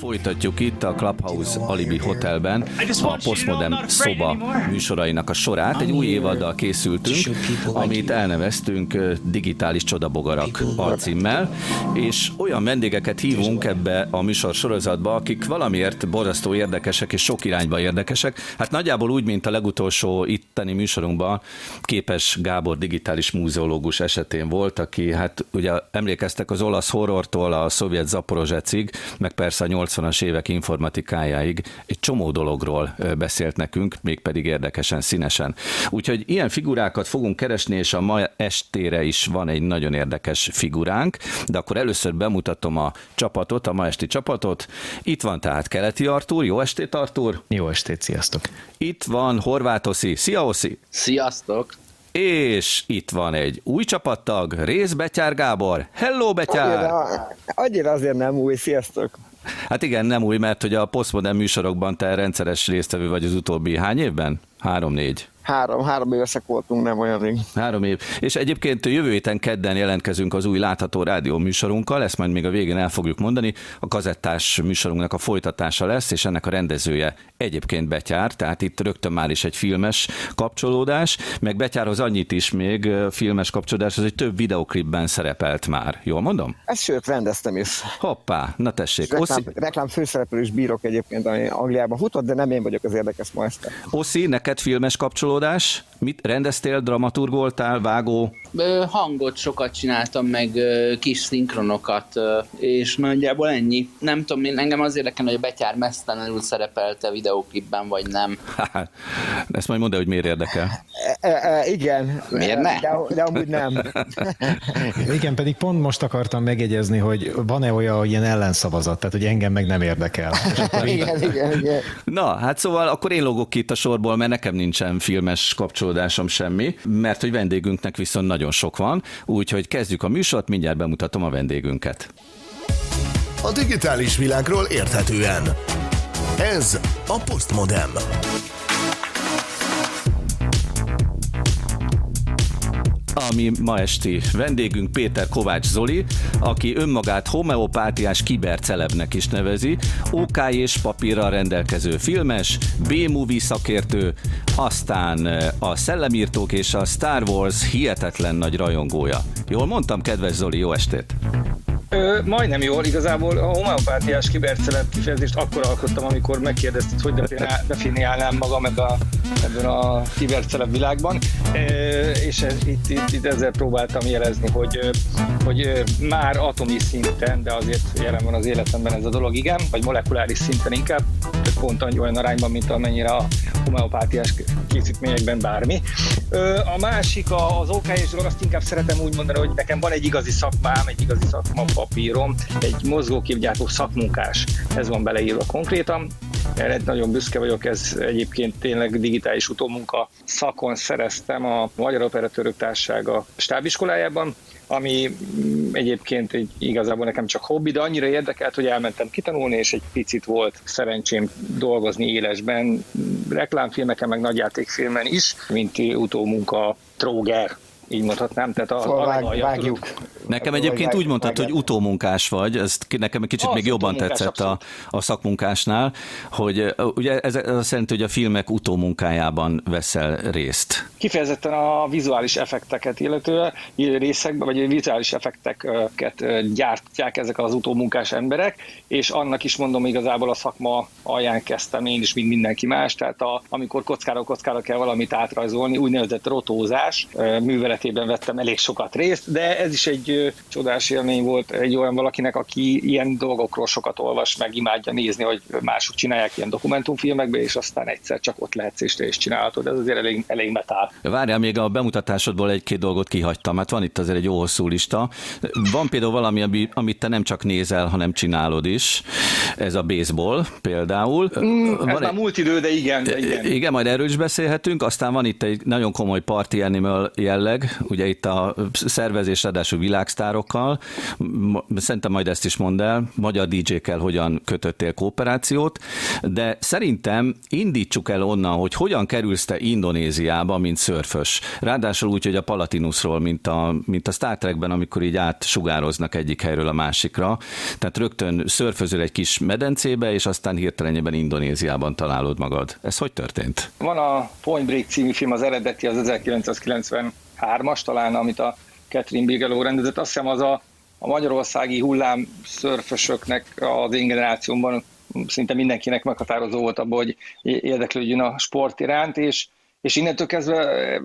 Folytatjuk itt a Clubhouse Alibi Hotelben a Postmodern szoba műsorainak a sorát. Egy új évaddal készültünk, amit elneveztünk Digitális Csodabogarak alcímmel, és olyan vendégeket hívunk ebbe a műsor sorozatba, akik valamiért borzasztó érdekesek és sok irányba érdekesek. Hát nagyjából úgy, mint a legutolsó itteni műsorunkban képes Gábor digitális múzeológus esetén volt, aki hát ugye emlékeztek az olasz horrortól a szovjet Zaporozsecig, meg persze a 80-as évek informatikájáig egy csomó dologról beszélt nekünk, mégpedig érdekesen, színesen. Úgyhogy ilyen figurákat fogunk keresni, és a ma estére is van egy nagyon érdekes figuránk, de akkor először bemutatom a csapatot, a ma esti csapatot. Itt van tehát Keleti Artúr, jó estét Artúr! Jó estét, sziasztok! Itt van Horváth Oszi, szia Oszi! Sziasztok! És itt van egy új csapattag, Rész Betyár Gábor. Hello, Betyár! Annyira, annyira azért nem új, sziasztok! Hát igen, nem új, mert hogy a Postmodern műsorokban te rendszeres résztvevő vagy az utóbbi hány évben? Három-négy. Három, három évesek voltunk, nem olyan rég. Három év. És egyébként jövő héten kedden jelentkezünk az új látható rádió műsorunkkal, ezt majd még a végén el fogjuk mondani. A kazettás műsorunknak a folytatása lesz, és ennek a rendezője egyébként Betyár, tehát itt rögtön már is egy filmes kapcsolódás, meg Betyárhoz annyit is még filmes kapcsolódás, az egy több videoklipben szerepelt már. Jól mondom? Ezt sőt, rendeztem is. Hoppá, na tessék. Reklám, Oszi... reklám főszereplő is bírok egyébként, ami Angliában futott, de nem én vagyok az érdekes ma este. Oszi, neked filmes kapcsolódás? Mit rendeztél, dramaturg voltál, vágó? Hangot sokat csináltam, meg kis szinkronokat, és nagyjából ennyi. Nem tudom, én engem az érdekel, hogy a Betyár mesztelenül szerepelte videóklipben, vagy nem. Ezt majd mondd hogy miért érdekel. E, e, igen. Miért ne? De, de amúgy nem. igen, pedig pont most akartam megjegyezni, hogy van-e olyan ilyen ellenszavazat, tehát hogy engem meg nem érdekel. igen, igen, igen. Na, hát szóval akkor én logok ki itt a sorból, mert nekem nincsen filmes kapcsolódásom semmi, mert hogy vendégünknek viszont nagyon sok van, úgyhogy kezdjük a műsort, mindjárt bemutatom a vendégünket. A digitális világról érthetően. Ez a Postmodem. Ami ma esti vendégünk Péter Kovács Zoli, aki önmagát homeopátiás kibercelebnek is nevezi, OK és papírral rendelkező filmes, B-movie szakértő, aztán eh, a Szellemírtók és a Star Wars hihetetlen nagy rajongója. Jól mondtam, kedves Zoli, jó estét! Ö, majdnem jól, igazából a homeopátiás kiberceleb kifejezést akkor alkottam, amikor megkérdezted, hogy definiálnám magam ebben a, ebben a kiberceleb világban, e, és ez, itt, itt, itt ezzel próbáltam jelezni, hogy, hogy már atomi szinten, de azért jelen van az életemben ez a dolog, igen, vagy molekuláris szinten inkább, pont olyan arányban, mint amennyire a homeopátiás készítményekben bármi. A másik, az OK és azt inkább szeretem úgy mondani, hogy nekem van egy igazi szakmám, egy igazi szakma papírom, egy mozgóképgyártó szakmunkás, ez van beleírva konkrétan. Erre nagyon büszke vagyok, ez egyébként tényleg digitális utómunka szakon szereztem a Magyar Operatőrök Társasága stábiskolájában, ami egyébként egy, igazából nekem csak hobbi, de annyira érdekelt, hogy elmentem kitanulni, és egy picit volt szerencsém dolgozni élesben, reklámfilmeken, meg nagyjátékfilmen is, mint utómunka tróger így mondhatnám. Tehát a, szóval vág, vágjuk. Nekem egyébként úgy mondtad, hogy utómunkás vagy, ez nekem egy kicsit az még jobban tetszett a, a szakmunkásnál, hogy ugye ez, ez azt jelenti, hogy a filmek utómunkájában veszel részt. Kifejezetten a vizuális effekteket illetően részekben, vagy vizuális effekteket gyártják ezek az utómunkás emberek, és annak is mondom igazából a szakma alján kezdtem én is, mint mindenki más, tehát a, amikor kockára kockára kell valamit átrajzolni, úgynevezett rotózás művelet életében vettem elég sokat részt, de ez is egy csodás élmény volt egy olyan valakinek, aki ilyen dolgokról sokat olvas, meg imádja nézni, hogy mások csinálják ilyen dokumentumfilmekbe, és aztán egyszer csak ott lehetsz és te is csinálhatod. Ez azért elég, elég metál. Várjál, még a bemutatásodból egy-két dolgot kihagytam, mert van itt azért egy jó hosszú lista. Van például valami, amit te nem csak nézel, hanem csinálod is. Ez a baseball például. Mm, van ez egy... már múlt idő, de igen, de igen. Igen, majd erről is beszélhetünk. Aztán van itt egy nagyon komoly party animal jelleg, ugye itt a szervezés ráadásul világsztárokkal, szerintem majd ezt is mondd el, magyar DJ-kkel hogyan kötöttél kooperációt, de szerintem indítsuk el onnan, hogy hogyan kerülsz te Indonéziába, mint szörfös. Ráadásul úgy, hogy a Palatinusról, mint a, mint a Star Trekben, amikor így átsugároznak egyik helyről a másikra. Tehát rögtön szörfözöl egy kis medencébe, és aztán hirtelenjében Indonéziában találod magad. Ez hogy történt? Van a Point Break című film, az eredeti, az 1993-as talán, amit a Catherine Bigelow rendezett. Azt hiszem az a, a magyarországi hullám szörfösöknek az én generációmban szinte mindenkinek meghatározó volt abban, hogy érdeklődjön a sport iránt, és és innentől kezdve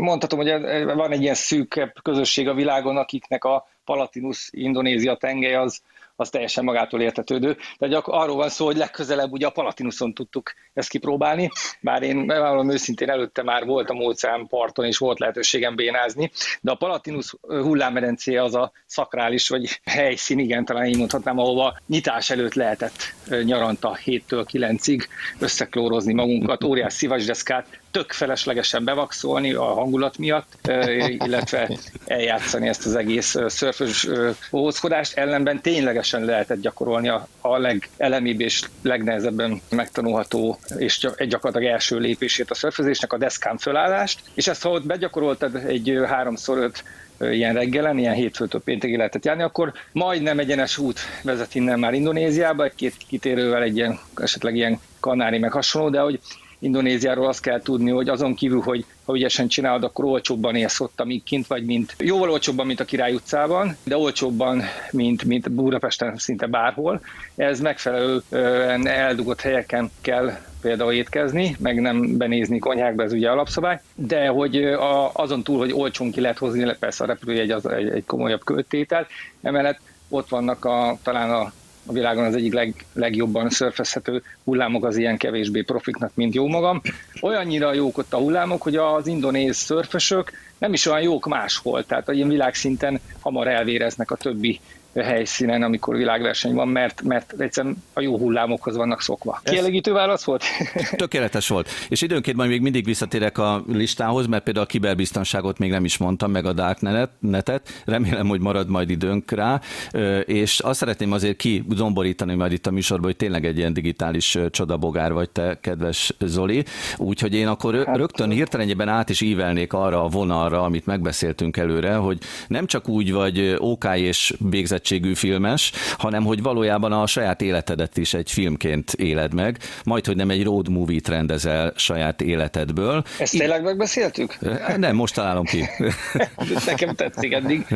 mondhatom, hogy van egy ilyen szűkebb közösség a világon, akiknek a Palatinus Indonézia tengely az, az teljesen magától értetődő. De gyak, arról van szó, hogy legközelebb ugye a Palatinuson tudtuk ezt kipróbálni, bár én bevallom őszintén előtte már voltam óceán parton, és volt lehetőségem bénázni, de a Palatinus hullámmedencé az a szakrális, vagy helyszín, igen, talán így mondhatnám, ahova nyitás előtt lehetett nyaranta 7-től 9-ig összeklórozni magunkat, óriás szívacsdeszkát, tök feleslegesen bevakszolni a hangulat miatt, illetve eljátszani ezt az egész szörfös bohózkodást, ellenben ténylegesen lehetett gyakorolni a, a legelemibb és legnehezebben megtanulható és gyakorlatilag első lépését a szörfözésnek, a deszkán fölállást, és ezt ha ott begyakoroltad egy háromszor öt ilyen reggelen, ilyen hétfőtől péntekig lehetett járni, akkor majdnem egyenes út vezet innen már Indonéziába, egy-két kitérővel egy ilyen, esetleg ilyen kanári meg hasonló, de hogy Indonéziáról azt kell tudni, hogy azon kívül, hogy ha ügyesen csinálod, akkor olcsóbban élsz ott, amíg kint vagy, mint jóval olcsóbban, mint a Király utcában, de olcsóbban, mint, mint Budapesten szinte bárhol. Ez megfelelően eldugott helyeken kell például étkezni, meg nem benézni konyhákba, ez ugye alapszabály, de hogy a, azon túl, hogy olcsón ki lehet hozni, persze a repülőjegy az egy, egy komolyabb költétel, emellett ott vannak a, talán a a világon az egyik leg, legjobban szörfezhető hullámok az ilyen kevésbé profiknak, mint jó magam. Olyannyira jók ott a hullámok, hogy az indonéz szörfösök nem is olyan jók máshol, tehát ilyen világszinten hamar elvéreznek a többi helyszínen, amikor világverseny van, mert, mert egyszerűen a jó hullámokhoz vannak szokva. Kielégítő válasz volt? Tökéletes volt. És időnként majd még mindig visszatérek a listához, mert például a kiberbiztonságot még nem is mondtam, meg a Darknetet. Remélem, hogy marad majd időnk rá. És azt szeretném azért kizomborítani majd itt a műsorban, hogy tényleg egy ilyen digitális csodabogár vagy te, kedves Zoli. Úgyhogy én akkor hát, rögtön hirtelenjében át is ívelnék arra a vonalra, amit megbeszéltünk előre, hogy nem csak úgy vagy OK és végzett tehetségű filmes, hanem hogy valójában a saját életedet is egy filmként éled meg, majd, hogy nem egy road movie-t rendezel saját életedből. Ezt tényleg megbeszéltük? Nem, most találom ki. Nekem tetszik eddig.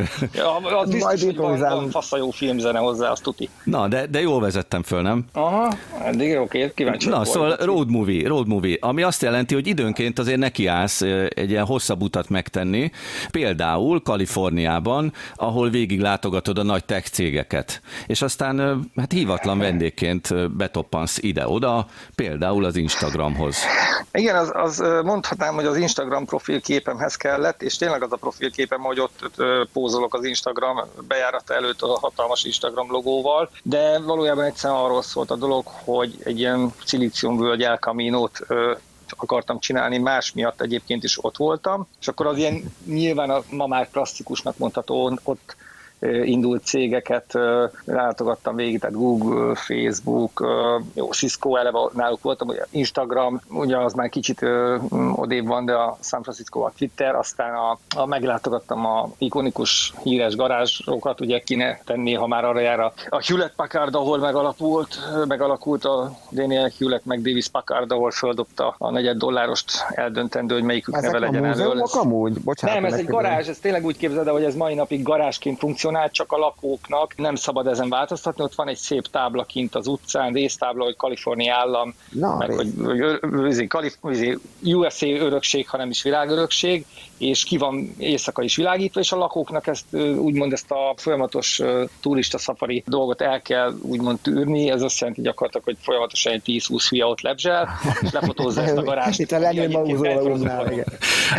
Az biztos, hogy van, van fasz a jó filmzene hozzá, azt tuti. Na, de, de jól vezettem föl, nem? Aha, eddig oké, kíváncsi. Na, szóval road movie, road movie, ami azt jelenti, hogy időnként azért nekiállsz egy ilyen hosszabb utat megtenni, például Kaliforniában, ahol végig látogatod a nagy tech cégeket, és aztán hát hívatlan vendégként betoppansz ide-oda, például az Instagramhoz. Igen, az, az mondhatnám, hogy az Instagram profilképemhez kellett, és tényleg az a profilképem, hogy ott pózolok az Instagram bejárata előtt a hatalmas Instagram logóval, de valójában egyszerűen arról szólt a dolog, hogy egy ilyen szilíciumvölgy elkaminót akartam csinálni, más miatt egyébként is ott voltam, és akkor az ilyen nyilván a ma már klasszikusnak mondható, ott indult cégeket látogattam végig, tehát Google, Facebook, jó, Cisco eleve náluk voltam, ugye Instagram, ugye az már kicsit odébb van, de a San Francisco a Twitter, aztán a, a meglátogattam a ikonikus híres garázsokat, ugye ne tenni, ha már arra jár a, a Hewlett Packard, ahol megalakult, megalakult a Daniel Hewlett meg Davis Packard, ahol földobta a negyed dollárost eldöntendő, hogy melyikük Ezek neve legyen elől. amúgy? Bocsánat, nem, ez egy garázs, ez tényleg úgy képzeld, hogy ez mai napig garázsként funkcionál, funkcionál, csak a lakóknak nem szabad ezen változtatni. Ott van egy szép tábla kint az utcán, résztábla, hogy Kalifornia állam, Na, meg hogy, hogy, hogy USA örökség, hanem is világörökség, és ki van éjszaka is világítva, és a lakóknak ezt úgymond ezt a folyamatos turista szafari dolgot el kell úgymond tűrni, ez azt jelenti gyakorlatilag, hogy folyamatosan egy 10-20 fia ott lebzsel, és lefotózza ezt a garást. Itt a Lenin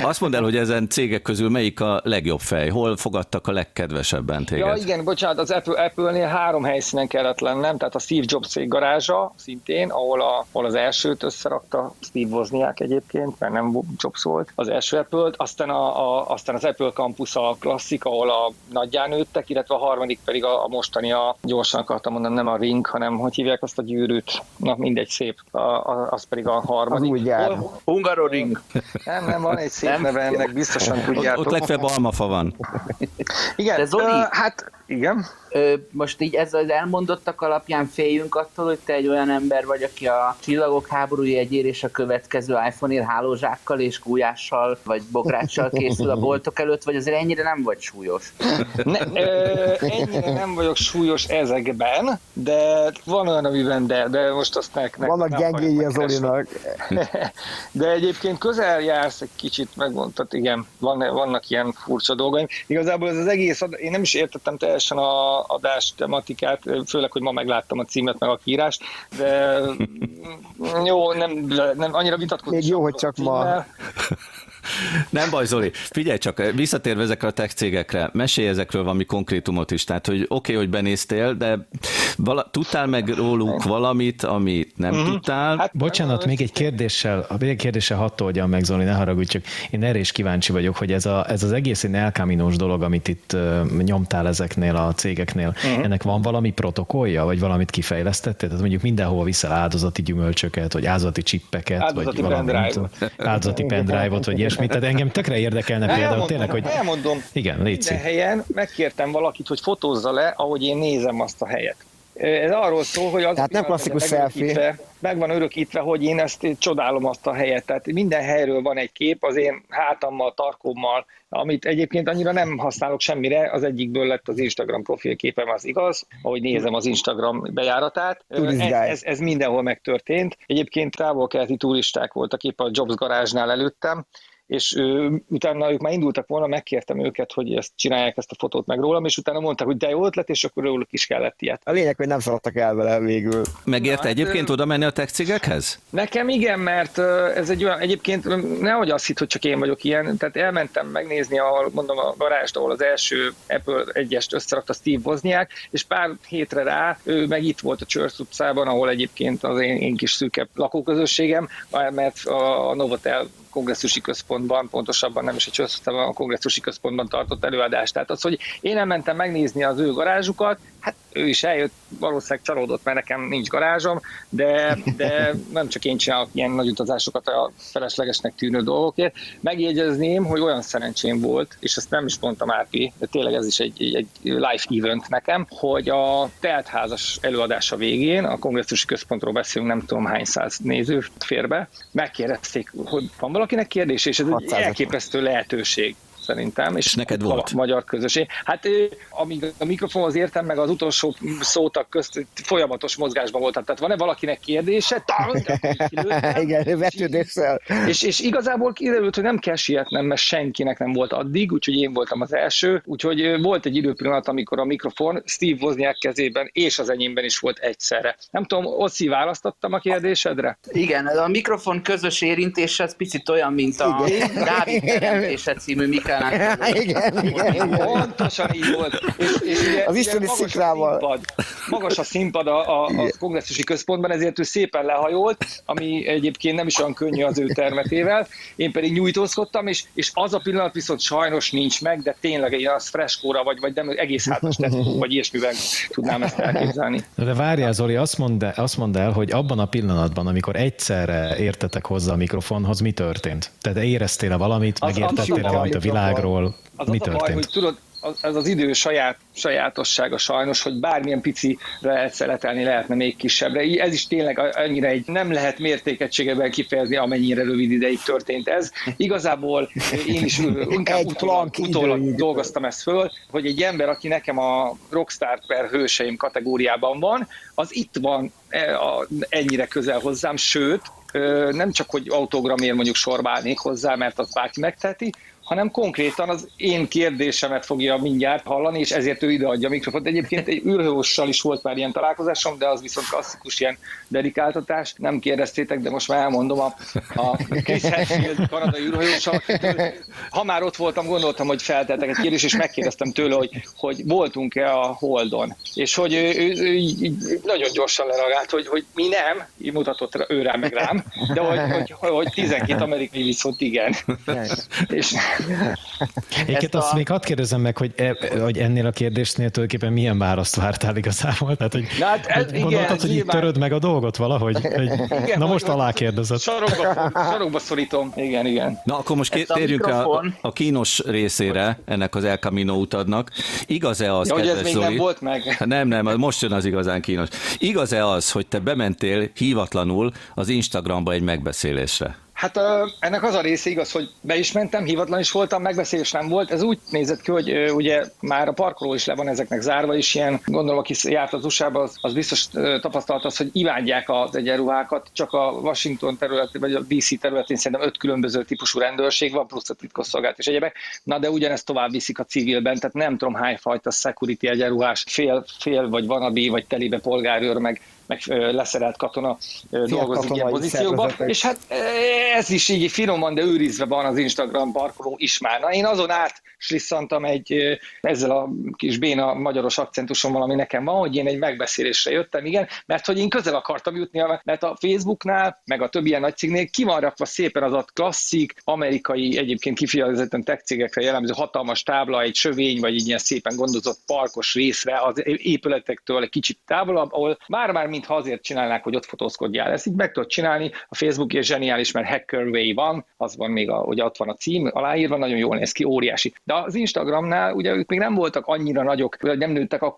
Azt mondd el, hogy ezen cégek közül melyik a legjobb fej? Hol fogadtak a legkedvesebben? Apple-en téged. Ja, igen, bocsánat, az Apple, Apple-nél három helyszínen kellett lennem, tehát a Steve Jobs cég garázsa szintén, ahol, a, ahol az elsőt összerakta Steve Wozniak egyébként, mert nem Jobs volt az első Apple-t, aztán, a, a, aztán az Apple Campus a klasszik, ahol a nagyján nőttek, illetve a harmadik pedig a, a mostani, a, gyorsan akartam mondani, nem a ring, hanem hogy hívják azt a gyűrűt, na mindegy szép, a, a, az pedig a harmadik. Az új gyár. Hungaroring. Nem, nem, van egy szép Nem? neve ennek, biztosan Ott, tudjátok. ott legfeljebb almafa van. Igen, De Zoli? Ö, hát igen. Ö, most így ez az elmondottak alapján féljünk attól, hogy te egy olyan ember vagy, aki a csillagok háborúja egyér és a következő iPhone-ér hálózsákkal és kújással vagy bográccsal készül a boltok előtt, vagy azért ennyire nem vagy súlyos? Ne, ö, ennyire nem vagyok súlyos ezekben, de van olyan, amiben de, de most azt nek, nek Vannak gyengéi az. Olinak. De egyébként közel jársz egy kicsit, megmondtad, igen, van, vannak ilyen furcsa dolgaim. Igazából ez az egész, ad- én nem is értettem teljesen a adás tematikát, főleg, hogy ma megláttam a címet, meg a kiírást, de jó, nem, nem annyira vitatkozni. Még jó, hogy csak ma. Nem baj, Zoli. Figyelj csak, visszatérve ezekre a tech cégekre, mesélj ezekről valami konkrétumot is. Tehát, hogy oké, okay, hogy benéztél, de vala, tudtál meg róluk valamit, amit nem Mhm. tudtál? Hát, Bocsánat, még egy kérdéssel, még egy kérdéssel hadd oldjam meg, Zoli, ne haragudj, csak én erre is kíváncsi vagyok, hogy ez, a, ez az egész ilyen El Camino-s dolog, amit itt uh, nyomtál ezeknél a cégeknél, uh-huh. ennek van valami protokollja, vagy valamit kifejlesztettél? Tehát mondjuk mindenhol viszel áldozati gyümölcsöket, vagy áldozati csippeket, Áldozati vagy valami, pendrive-ot. nem tudom, áldozati pendrive-ot, vagy ilyesmit. Tehát engem tökre érdekelne például Elmondom, tényleg, hogy elmondom. igen, légy Minden helyen megkértem valakit, hogy fotózza le, ahogy én nézem azt a helyet. Ez arról szól, hogy az Tehát nem klasszikus selfie. Meg van örökítve, hogy én ezt csodálom azt a helyet. Tehát minden helyről van egy kép az én hátammal, tarkommal, amit egyébként annyira nem használok semmire. Az egyikből lett az Instagram profilképem, az igaz, ahogy nézem az Instagram bejáratát. Ez, ez, ez mindenhol megtörtént. Egyébként távol-keleti turisták voltak épp a Jobs garázsnál előttem, és ö, utána ők már indultak volna, megkértem őket, hogy ezt csinálják ezt a fotót meg rólam, és utána mondták, hogy de jó ötlet, és akkor róluk is kellett ilyet. A lényeg, hogy nem szaladtak el vele végül. Megérte Na, hát, egyébként ö- oda menni a tech cégekhez? Nekem igen, mert ez egy olyan, egyébként nehogy azt hitt, hogy csak én vagyok ilyen, tehát elmentem megnézni, ahol mondom a garást, ahol az első Apple egyest összerakta Steve Wozniak, és pár hétre rá ő meg itt volt a Church utcában, ahol egyébként az én, én kis szűkebb lakóközösségem, mert a, a Novotel kongresszusi központban, pontosabban nem is Church utcában, a kongresszusi központban tartott előadást. Tehát az, hogy én elmentem megnézni az ő garázsukat, hát ő is eljött, valószínűleg csalódott, mert nekem nincs garázsom, de, de nem csak én csinálok ilyen nagy utazásokat a feleslegesnek tűnő dolgokért. Megjegyezném, hogy olyan szerencsém volt, és ezt nem is mondtam Árpi, de tényleg ez is egy, egy, egy live event nekem, hogy a teltházas előadása végén, a kongresszusi központról beszélünk, nem tudom hány száz néző fér be, megkérdezték, hogy van valakinek kérdés, és ez egy 600 elképesztő lehetőség szerintem. És, És neked volt? A magyar közösség. Hát amíg a mikrofonhoz értem, meg az utolsó szótak közt folyamatos mozgásban voltam. Tehát van-e valakinek kérdése? Igen, vetődéssel. És, és igazából kiderült, hogy nem kell sietnem, mert senkinek nem volt addig, úgyhogy én voltam az első. Úgyhogy volt egy időpillanat, amikor a mikrofon Steve Wozniak kezében és az enyémben is volt egyszerre. Nem tudom, Oszi, választottam a kérdésedre? Igen, a mikrofon közös érintése az picit olyan, mint a. Dávid teremtése című Igen, igen, igen. Pontosan így volt. És, és ugye, Az isteni magas a szikrával. színpad, magas a színpad a, a, a kongresszusi központban, ezért ő szépen lehajolt, ami egyébként nem is olyan könnyű az ő termetével. Én pedig nyújtózkodtam, és, és az a pillanat viszont sajnos nincs meg, de tényleg egy az freskóra, vagy, vagy nem egész hátas tetsző, vagy ilyesmiben tudnám ezt elképzelni. De várjál, Zoli, azt mondd, el, azt mondd el, hogy abban a pillanatban, amikor egyszerre értetek hozzá a mikrofonhoz, mi történt? Tehát éreztél-e valamit, megértettél-e a valamit a világról? Az mi az a baj, történt? hogy tudod, az, ez az idő saját, sajátossága sajnos, hogy bármilyen picire lehet szeletelni, lehetne még kisebbre. Ez is tényleg annyira egy nem lehet mértékegységeben kifejezni, amennyire rövid ideig történt ez. Igazából én is inkább utólag, utólag dolgoztam ezt föl, hogy egy ember, aki nekem a rockstar per hőseim kategóriában van, az itt van e, ennyire közel hozzám, sőt, nem csak, hogy autogramért mondjuk sorba állnék hozzá, mert azt bárki megteheti, hanem konkrétan az én kérdésemet fogja mindjárt hallani, és ezért ő ideadja a mikrofont. Egyébként egy űrhőssal is volt már ilyen találkozásom, de az viszont klasszikus ilyen dedikáltatás. Nem kérdeztétek, de most már elmondom a, a Chris Hadfield kanadai űrhőssal. Ha már ott voltam, gondoltam, hogy feltettek egy kérdést, és megkérdeztem tőle, hogy, hogy voltunk-e a Holdon. És hogy ő, ő, ő, ő nagyon gyorsan lereagált, hogy, hogy mi nem, így mutatott ő rá meg rám, de hogy, hogy, hogy 12 amerikai viszont igen. és Egyébként azt a... még hadd kérdezem meg, hogy, e, hogy ennél a kérdésnél tulajdonképpen milyen választ vártál igazából? Tehát, hogy, na, hát, ez, hogy gondoltad, igen, hogy itt töröd meg a dolgot valahogy? Hogy, igen, na most alá kérdezett. Sarokba, sarokba szorítom. Igen, igen. Na akkor most ké- térjünk rá a, a kínos részére ennek az El Camino utadnak. Igaz-e az, ja, hogy ez még Zoli? nem volt meg? Nem, nem, most jön az igazán kínos. Igaz-e az, hogy te bementél hívatlanul az Instagramba egy megbeszélésre? Hát ennek az a része igaz, hogy be is mentem, hivatlan is voltam, megbeszélés nem volt. Ez úgy nézett ki, hogy ugye már a parkoló is le van ezeknek zárva, és ilyen, gondolom, aki járt az usa az, az biztos tapasztalt az, hogy imádják az egyenruhákat, csak a Washington területén, vagy a DC területén szerintem öt különböző típusú rendőrség van, plusz a titkosszolgált és egyebek. Na de ugyanezt tovább viszik a civilben, tehát nem tudom hány fajta security egyenruhás, fél, fél vagy vanabi, vagy telibe polgárőr, meg meg leszerelt katona dolgozik ilyen pozícióban, és hát ez is így finoman, de őrizve van az Instagram parkoló is már. Na, én azon át slisszantam egy, ezzel a kis béna magyaros akcentusommal, ami nekem van, hogy én egy megbeszélésre jöttem, igen, mert hogy én közel akartam jutni, mert a Facebooknál, meg a többi ilyen nagy cégnél ki van rakva szépen az a klasszik, amerikai, egyébként kifejezetten tech cégekre jellemző hatalmas tábla, egy sövény, vagy egy ilyen szépen gondozott parkos részre, az épületektől egy kicsit távolabb, ahol már-már mintha azért csinálnák, hogy ott fotózkodjál. Ezt így meg tudod csinálni, a Facebook és zseniális, mert Hacker Way van, az van még, a, ugye ott van a cím aláírva, nagyon jól néz ki, óriási. De az Instagramnál ugye ők még nem voltak annyira nagyok, vagy nem nőttek a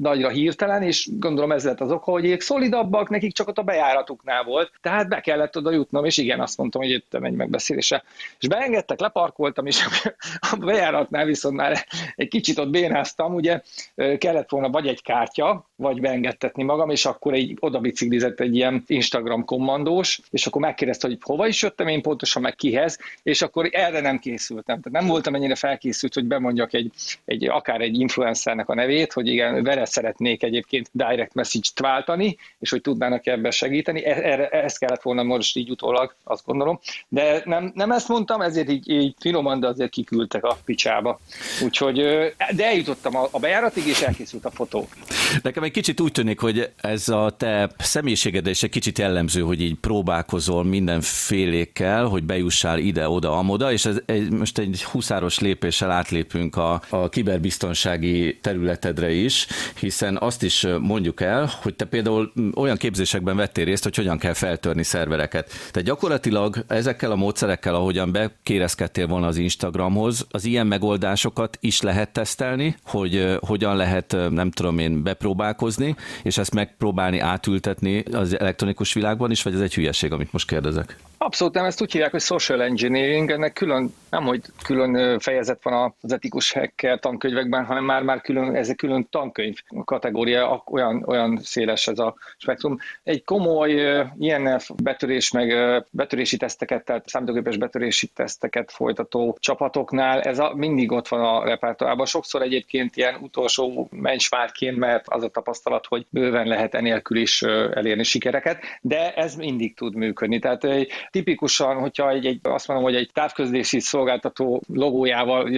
nagyra hirtelen, és gondolom ez lett az oka, hogy ők szolidabbak, nekik csak ott a bejáratuknál volt, tehát be kellett oda jutnom, és igen, azt mondtam, hogy jöttem egy megbeszélésre. És beengedtek, leparkoltam, és a bejáratnál viszont már egy kicsit ott bénáztam, ugye kellett volna vagy egy kártya, vagy beengedtetni magam, és akkor egy oda biciklizett egy ilyen Instagram kommandós, és akkor megkérdezte, hogy hova is jöttem én pontosan, meg kihez, és akkor erre nem készültem. Tehát nem voltam ennyire felkészült, hogy bemondjak egy, egy akár egy influencernek a nevét, hogy igen, vele szeretnék egyébként direct message-t váltani, és hogy tudnának ebben segíteni. E, erre, ezt kellett volna most így utólag, azt gondolom. De nem, nem ezt mondtam, ezért így, így finoman, de azért kiküldtek a picsába. Úgyhogy, de eljutottam a, a bejáratig, és elkészült a fotó. Nekem egy kicsit úgy tűnik, hogy ez a te személyiséged is egy kicsit jellemző, hogy így próbálkozol mindenfélékkel, hogy bejussál ide-oda, amoda, és ez egy, most egy huszáros lépéssel átlépünk a, a kiberbiztonsági területedre is, hiszen azt is mondjuk el, hogy te például olyan képzésekben vettél részt, hogy hogyan kell feltörni szervereket. Tehát gyakorlatilag ezekkel a módszerekkel, ahogyan bekérezkedtél volna az Instagramhoz, az ilyen megoldásokat is lehet tesztelni, hogy hogyan lehet, nem tudom én, bepróbálkozni, és ezt megpróbálni átültetni az elektronikus világban is, vagy ez egy hülyeség, amit most kérdezek? Abszolút nem, ezt úgy hívják, hogy social engineering, ennek külön, nem hogy külön fejezet van az etikus hacker tankönyvekben, hanem már, már külön, ez egy külön tankönyv kategória, olyan, olyan széles ez a spektrum. Egy komoly INF betörés, meg betörési teszteket, tehát számítógépes betörési teszteket folytató csapatoknál ez a, mindig ott van a repertoárban. Sokszor egyébként ilyen utolsó mencsvárként, mert az a tapasztalat, hogy bőven lehet enélkül is elérni sikereket, de ez mindig tud működni. Tehát tipikusan, hogyha egy, egy, azt mondom, hogy egy távközlési szolgáltató logójával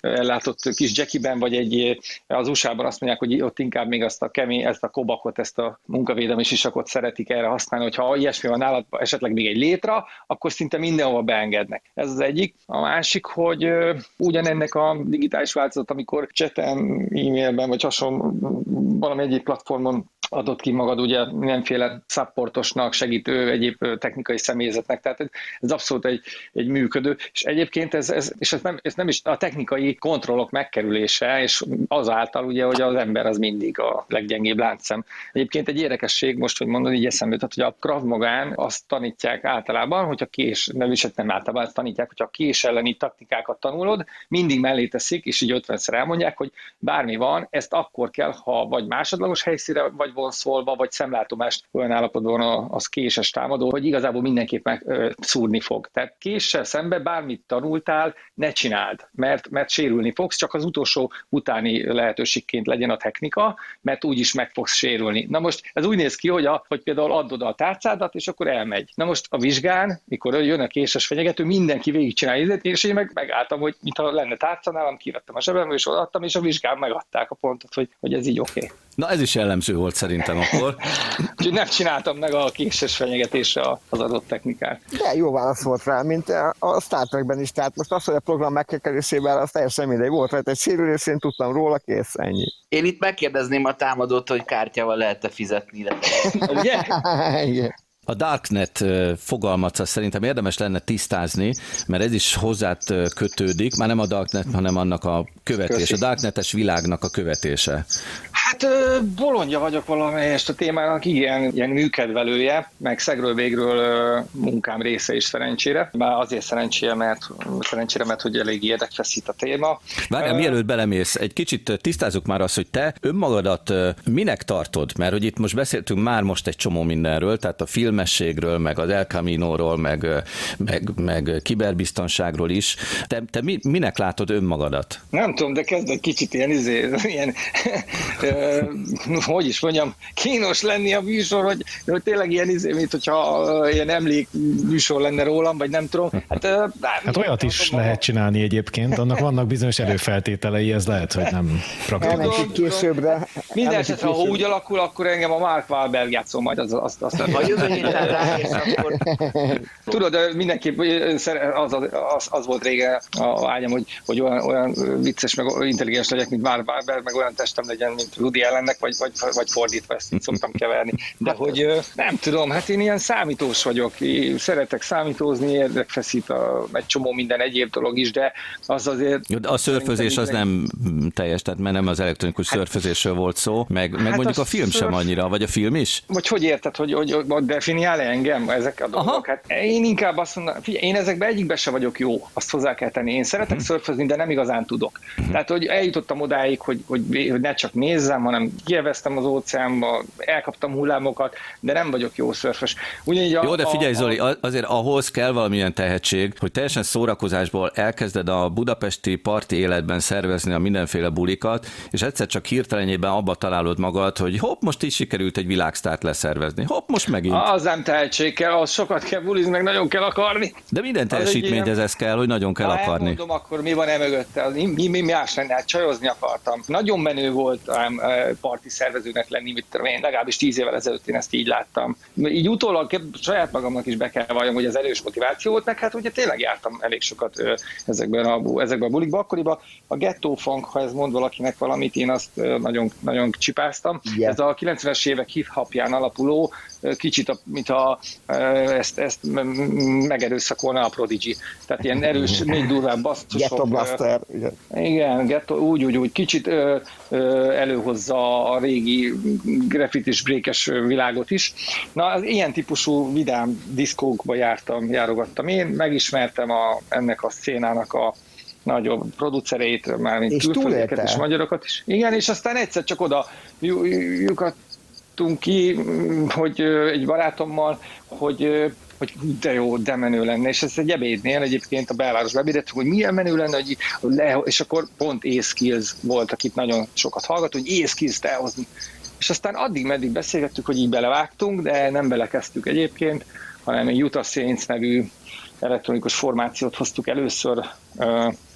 ellátott kis jackiben, vagy egy az USA-ban azt mondják, hogy ott inkább még azt a kemény, ezt a kobakot, ezt a munkavédelmi sisakot szeretik erre használni, hogyha ilyesmi van nálad, esetleg még egy létra, akkor szinte mindenhova beengednek. Ez az egyik. A másik, hogy ugyanennek a digitális változat, amikor chaten, e-mailben, vagy hasonló valami egyéb platformon adott ki magad ugye mindenféle supportosnak, segítő, egyéb technikai személyzetnek, tehát ez abszolút egy, egy működő, és egyébként ez, ez és ez nem, ez nem is a technikai kontrollok megkerülése, és azáltal ugye, hogy az ember az mindig a leggyengébb láncszem. Egyébként egy érdekesség most, hogy mondod, így eszembe jutott, hogy a Krav Magán azt tanítják általában, hogy a kés, nem is nem általában azt tanítják, hogy a kés elleni taktikákat tanulod, mindig mellé teszik, és így 50-szer elmondják, hogy bármi van, ezt akkor kell, ha vagy másod másodlagos helyszíre vagy vonszolva, vagy szemlátomást olyan állapotban az késes támadó, hogy igazából mindenképp meg szúrni fog. Tehát késsel szembe bármit tanultál, ne csináld, mert, mert sérülni fogsz, csak az utolsó utáni lehetőségként legyen a technika, mert úgyis meg fogsz sérülni. Na most ez úgy néz ki, hogy, a, hogy például adod a tárcádat, és akkor elmegy. Na most a vizsgán, mikor jön a késes fenyegető, mindenki végigcsinálja, és én meg megálltam, hogy mintha lenne tárca nálam, kivettem a zsebembe, és odaadtam, és a vizsgán megadták a pontot, hogy, hogy ez így oké. Okay. Na ez is jellemző volt szerintem akkor. Úgyhogy nem csináltam meg a késes fenyegetésre az adott technikát. De jó válasz volt rá, mint a Star Trekben is. Tehát most az, hogy a program megkekerésével az teljesen mindegy volt, hogy egy sérülés, én tudtam róla, kész, ennyi. Én itt megkérdezném a támadót, hogy kártyával lehet-e fizetni. Ugye? Igen. A Darknet fogalmat szerintem érdemes lenne tisztázni, mert ez is hozzá kötődik, már nem a Darknet, hanem annak a követés, Köszi. a Darknetes világnak a követése. Hát bolondja vagyok valamelyest a témának, igen, ilyen műkedvelője, meg szegről végről munkám része is szerencsére. Már azért szerencsére, mert, szerencsére, mert hogy elég érdekfeszít a téma. Várjál, uh, mielőtt belemész, egy kicsit tisztázzuk már azt, hogy te önmagadat minek tartod, mert hogy itt most beszéltünk már most egy csomó mindenről, tehát a filmességről, meg az El Camino-ról, meg, meg, meg kiberbiztonságról is. Te, te mi, minek látod önmagadat? Nem tudom, de kezd egy kicsit ilyen, izé, ilyen hogy is mondjam, kínos lenni a műsor, hogy, hogy tényleg ilyen, izé, mint hogyha ilyen emlék műsor lenne rólam, vagy nem tudom. Hát, bár, hát olyat is a... lehet csinálni egyébként, annak vannak bizonyos előfeltételei, ez lehet, hogy nem praktikus. későbbre. Minden esetre, ha úgy alakul, akkor engem a Mark Wahlberg játszol majd, az, az, az, az, ha jövő héten akkor... Tudod, mindenképp az, az, az, volt régen a ágyam, hogy, hogy olyan, olyan vicces, meg intelligens legyek, mint Mark Wahlberg, meg olyan testem legyen, mint Woody ellennek, vagy, vagy, vagy fordítva, ezt szoktam keverni. De hogy nem tudom, hát én ilyen számítós vagyok, én szeretek számítózni, érdekfeszít a, egy csomó minden egyéb dolog is, de az azért... A szörfözés az nem teljes, tehát mert nem az elektronikus hát, szörfözésről volt szó, meg, meg hát mondjuk a, a film szörf... sem annyira, vagy a film is? Vagy hogy érted, hogy, hogy, hogy definiál -e engem ezek a dolgok? Aha. Hát én inkább azt mondom, figyelj, én ezekben egyikben se vagyok jó, azt hozzá kell tenni. Én szeretek uh-huh. szörfözni, de nem igazán tudok. Uh-huh. Tehát, hogy eljutottam odáig, hogy, hogy, hogy ne csak nézzem, hanem kieveztem az óceánba, elkaptam hullámokat, de nem vagyok jó szörfös. Ugyanígy a, jó, de figyelj Zoli, azért ahhoz kell valamilyen tehetség, hogy teljesen szórakozásból elkezded a budapesti parti életben szervezni a mindenféle bulikat, és egyszer csak hirtelenjében abba találod magad, hogy hopp, most is sikerült egy világsztárt leszervezni. Hopp, most megint. Az nem tehetség kell, az sokat kell bulizni, meg nagyon kell akarni. De minden teljesítményt ez, ez kell, hogy nagyon kell ha akarni. Mondom, akkor mi van e mögötte? Mi, mi, mi más lenne? Hát csajozni akartam. Nagyon menő volt ám, parti szervezőnek lenni, mit tudom én, legalábbis tíz évvel ezelőtt én ezt így láttam. Így utólag saját magamnak is be kell valljam, hogy az erős motiváció volt, meg hát ugye tényleg jártam elég sokat ezekben a, ezekben a bulikban. Akkoriban a ghetto funk, ha ez mond valakinek valamit, én azt nagyon, nagyon csipáztam. Yeah. Ez a 90-es évek hip-hopján alapuló, kicsit, mint a, ezt, ezt megerőszakolna a Prodigy. Tehát ilyen erős, még durvább basztusok. Ghetto Blaster. Igen, igen ghetto, úgy, úgy, úgy. Kicsit ö, ö, előhozza a régi graffitis brékes világot is. Na, az ilyen típusú vidám diszkókba jártam, járogattam én, megismertem a, ennek a szénának a nagyobb producereit, mármint külföldieket és magyarokat is. Igen, és aztán egyszer csak oda lyukat ki, hogy egy barátommal, hogy hogy de jó, de menő lenne, és ez egy ebédnél egyébként a belvárosba ebédettünk, hogy milyen menő lenne, hogy, le, és akkor pont e-skills volt, akit nagyon sokat hallgat, hogy e-skills-t elhozni. És aztán addig-meddig beszélgettük, hogy így belevágtunk, de nem belekezdtük egyébként, hanem egy Utah Saints nevű elektronikus formációt hoztuk először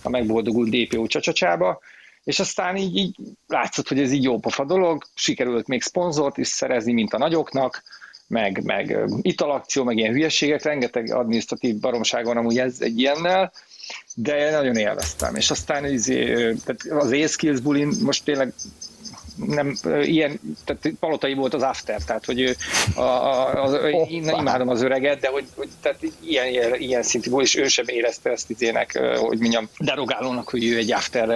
a megboldogult DPO csacsacsába, és aztán így, így látszott, hogy ez így jó pofa dolog, sikerült még szponzort is szerezni, mint a nagyoknak, meg, meg italakció, meg ilyen hülyeségek, rengeteg adminisztratív baromság van amúgy ez egy ilyennel, de nagyon élveztem. És aztán izé, tehát az A-Skills bulin most tényleg nem, ilyen, tehát palotai volt az after, tehát hogy a, a, az, én imádom az öreget, de hogy, hogy tehát ilyen, ilyen, ilyen szintű volt, és ő sem érezte ezt izének, hogy mondjam, derogálónak, hogy ő egy after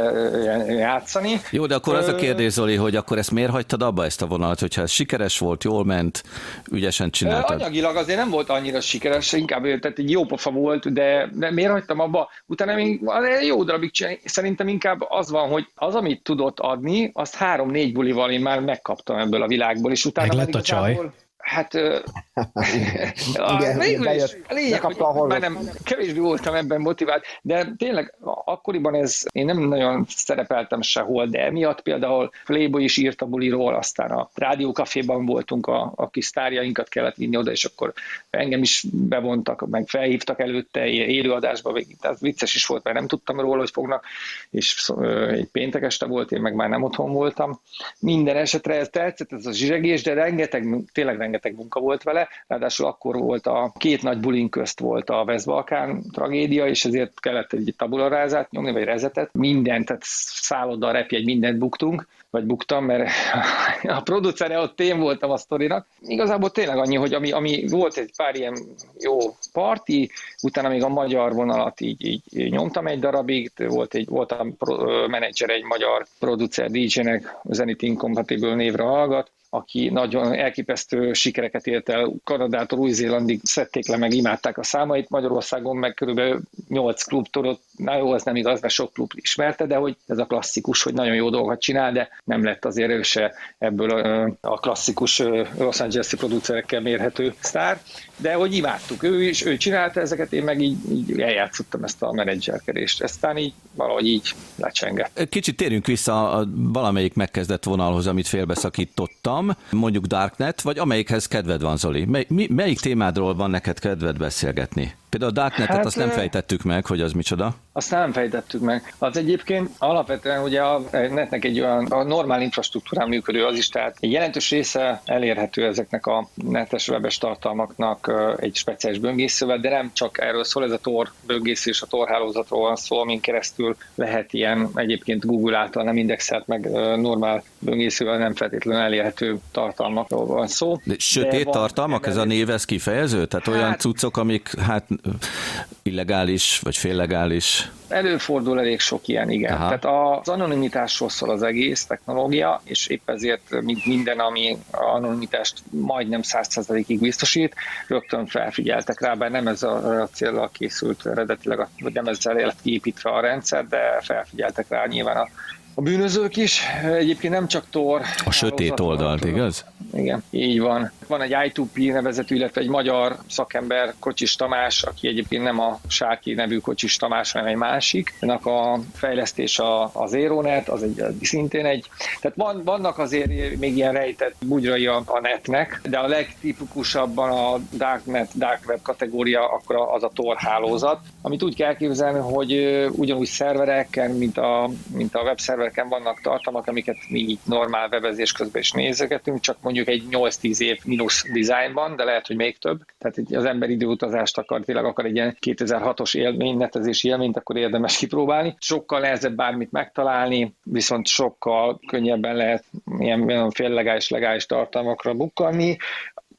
játszani. Jó, de akkor az a kérdés, Zoli, hogy akkor ezt miért hagytad abba ezt a vonalat, hogyha ez sikeres volt, jól ment, ügyesen csináltad? Anyagilag azért nem volt annyira sikeres, inkább tehát egy jó pofa volt, de, de miért hagytam abba? Utána még jó darabig csinálni. Szerintem inkább az van, hogy az, amit tudott adni, azt három-négy négy bulival én már megkaptam ebből a világból, és utána Meg lett a csaj. Hát Igen, végül is, a lényeg, hogy már nem, kevésbé voltam ebben motivált, de tényleg akkoriban ez, én nem nagyon szerepeltem sehol, de emiatt például Playboy is írt a buliról, aztán a rádiókaféban voltunk, a, a kis sztárjainkat kellett vinni oda, és akkor engem is bevontak, meg felhívtak előtte élőadásba, tehát vicces is volt, mert nem tudtam róla, hogy fognak, és egy péntek este volt, én meg már nem otthon voltam. Minden esetre ez tetszett, ez a zsizsegés, de rengeteg, tényleg rengeteg munka volt vele, ráadásul akkor volt a két nagy bulink közt volt a West-Balkán tragédia, és ezért kellett egy tabularázát nyomni, vagy rezetet. Mindent, tehát szálloda, repjegy, mindent buktunk, vagy buktam, mert a producere ott én voltam a sztorinak. Igazából tényleg annyi, hogy ami, ami volt egy pár ilyen jó parti, utána még a magyar vonalat így, így nyomtam egy darabig, volt egy, voltam menedzser egy magyar producer DJ-nek, Zenith Incompatible névre hallgat, aki nagyon elképesztő sikereket ért el. Kanadától Új-Zélandig szedték le, meg imádták a számait. Magyarországon meg körülbelül 8 klub tudott, na jó, az nem igaz, mert sok klub ismerte, de hogy ez a klasszikus, hogy nagyon jó dolgokat csinál, de nem lett azért ő ebből a, a klasszikus Los Angeles-i producerekkel mérhető sztár, de hogy imádtuk. Ő is, ő csinálta ezeket, én meg így, így eljátszottam ezt a menedzserkedést. Aztán így valahogy így lecsengett. Kicsit térjünk vissza a valamelyik megkezdett vonalhoz, amit félbeszakítottam, mondjuk Darknet, vagy amelyikhez kedved van, Zoli. Mely, mi, melyik témádról van neked kedved beszélgetni? Például a Darknetet hát, azt nem fejtettük meg, hogy az micsoda. Azt nem fejtettük meg. Az egyébként alapvetően ugye a netnek egy olyan a normál infrastruktúrán működő az is, tehát egy jelentős része elérhető ezeknek a netes webes tartalmaknak egy speciális böngészővel, de nem csak erről szól, ez a Tor böngésző és a Tor hálózatról van szó, amin keresztül lehet ilyen egyébként Google által nem indexelt meg normál böngészővel nem feltétlenül elérhető tartalmakról van szó. De sötét de tartalmak, ez a név ez kifejező? Tehát hát, olyan cuccok, amik hát illegális vagy féllegális? Előfordul elég sok ilyen, igen. Aha. Tehát az anonimitásról szól az egész technológia, és épp ezért mint minden, ami anonimitást majdnem 100%-ig biztosít, rögtön felfigyeltek rá, bár nem ez a, célra készült eredetileg, vagy nem ezzel lett kiépítve a rendszer, de felfigyeltek rá nyilván a a bűnözők is. Egyébként nem csak Tor. A sötét oldalt, igaz? Igen, így van. Van egy I2P nevezetű, illetve egy magyar szakember, Kocsis Tamás, aki egyébként nem a Sáki nevű Kocsis Tamás, hanem egy másik. Ennek a fejlesztés az Aeronet, az egy, szintén egy. Tehát van, vannak azért még ilyen rejtett bugyrai a, a netnek, de a legtipikusabban a Darknet, Dark kategória akkor az a Tor hálózat, amit úgy kell képzelni, hogy ugyanúgy szervereken, mint a, mint a webszervereken vannak tartalmak, amiket mi így normál webezés közben is nézegetünk, csak mondjuk egy 8-10 év mínusz dizájnban, de lehet, hogy még több. Tehát az ember időutazást akar, tényleg akar egy ilyen 2006-os élmény, netezési élményt, akkor érdemes kipróbálni. Sokkal nehezebb bármit megtalálni, viszont sokkal könnyebben lehet ilyen féllegális, legális tartalmakra bukkanni.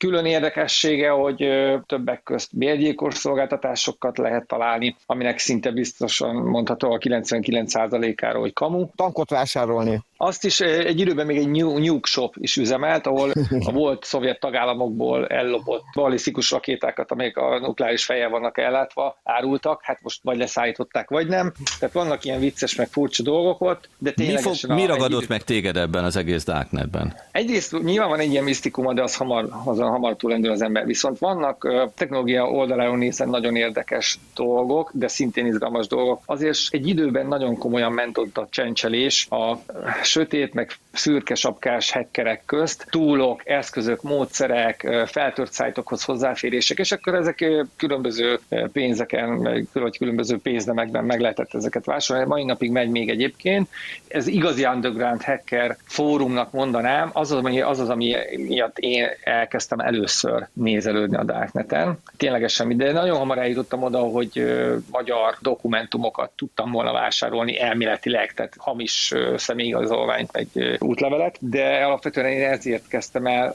Külön érdekessége, hogy többek közt bérgyilkos szolgáltatásokat lehet találni, aminek szinte biztosan mondható a 99%-áról, hogy kamu. Tankot vásárolni. Azt is egy időben még egy nuke shop is üzemelt, ahol a volt szovjet tagállamokból ellopott balisztikus rakétákat, amelyek a nukleáris fejjel vannak ellátva, árultak, hát most vagy leszállították, vagy nem. Tehát vannak ilyen vicces, meg furcsa dolgok ott, de tényleg. Mi, fog, mi ragadott meg téged ebben az egész Darknetben? Egyrészt nyilván van egy ilyen misztikuma, de az hamar, azon hamar túlendül az ember. Viszont vannak technológia oldaláról nézve nagyon érdekes dolgok, de szintén izgalmas dolgok. Azért egy időben nagyon komolyan ment ott a csencselés a sötét, meg szürke sapkás hackerek közt, túlok, eszközök, módszerek, feltört szájtokhoz hozzáférések, és akkor ezek különböző pénzeken, vagy különböző pénznemekben meg lehetett ezeket vásárolni. Mai napig megy még egyébként. Ez igazi underground hacker fórumnak mondanám, az az, ami, az, az ami miatt én elkezdtem először nézelődni a Darkneten. Ténylegesen, de nagyon hamar eljutottam oda, hogy magyar dokumentumokat tudtam volna vásárolni elméletileg, tehát hamis személyigazolvány igazolványt, egy útlevelet, de alapvetően én ezért kezdtem el,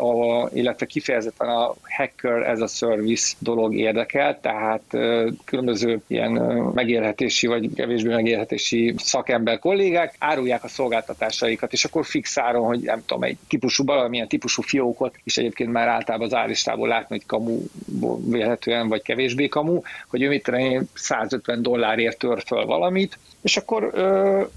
illetve kifejezetten a hacker ez a service dolog érdekel, tehát különböző ilyen megélhetési vagy kevésbé megélhetési szakember kollégák árulják a szolgáltatásaikat, és akkor fix áron, hogy nem tudom, egy típusú, valamilyen típusú fiókot, és egyébként már általában az árlistából látni, hogy kamu véletlenül vagy kevésbé kamu, hogy ő mit tudom, 150 dollárért tör föl valamit, és akkor...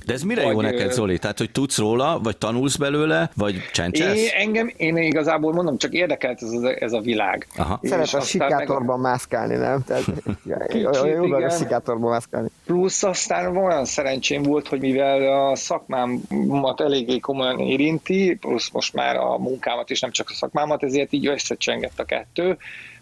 De ez mire vagy, jó neked, Zoli? Tehát, hogy tudsz róla, vagy tanulsz belőle, vagy csencsesz? Én, engem, én igazából mondom, csak érdekelt ez, a, ez a világ. Aha. Szeret a sikátorban a... mászkálni, nem? Tehát, jó, a sikátorban mászkálni. Plusz aztán olyan szerencsém volt, hogy mivel a szakmámat eléggé komolyan érinti, plusz most már a munkámat és nem csak a szakmámat, ezért így összecsengett a kettő,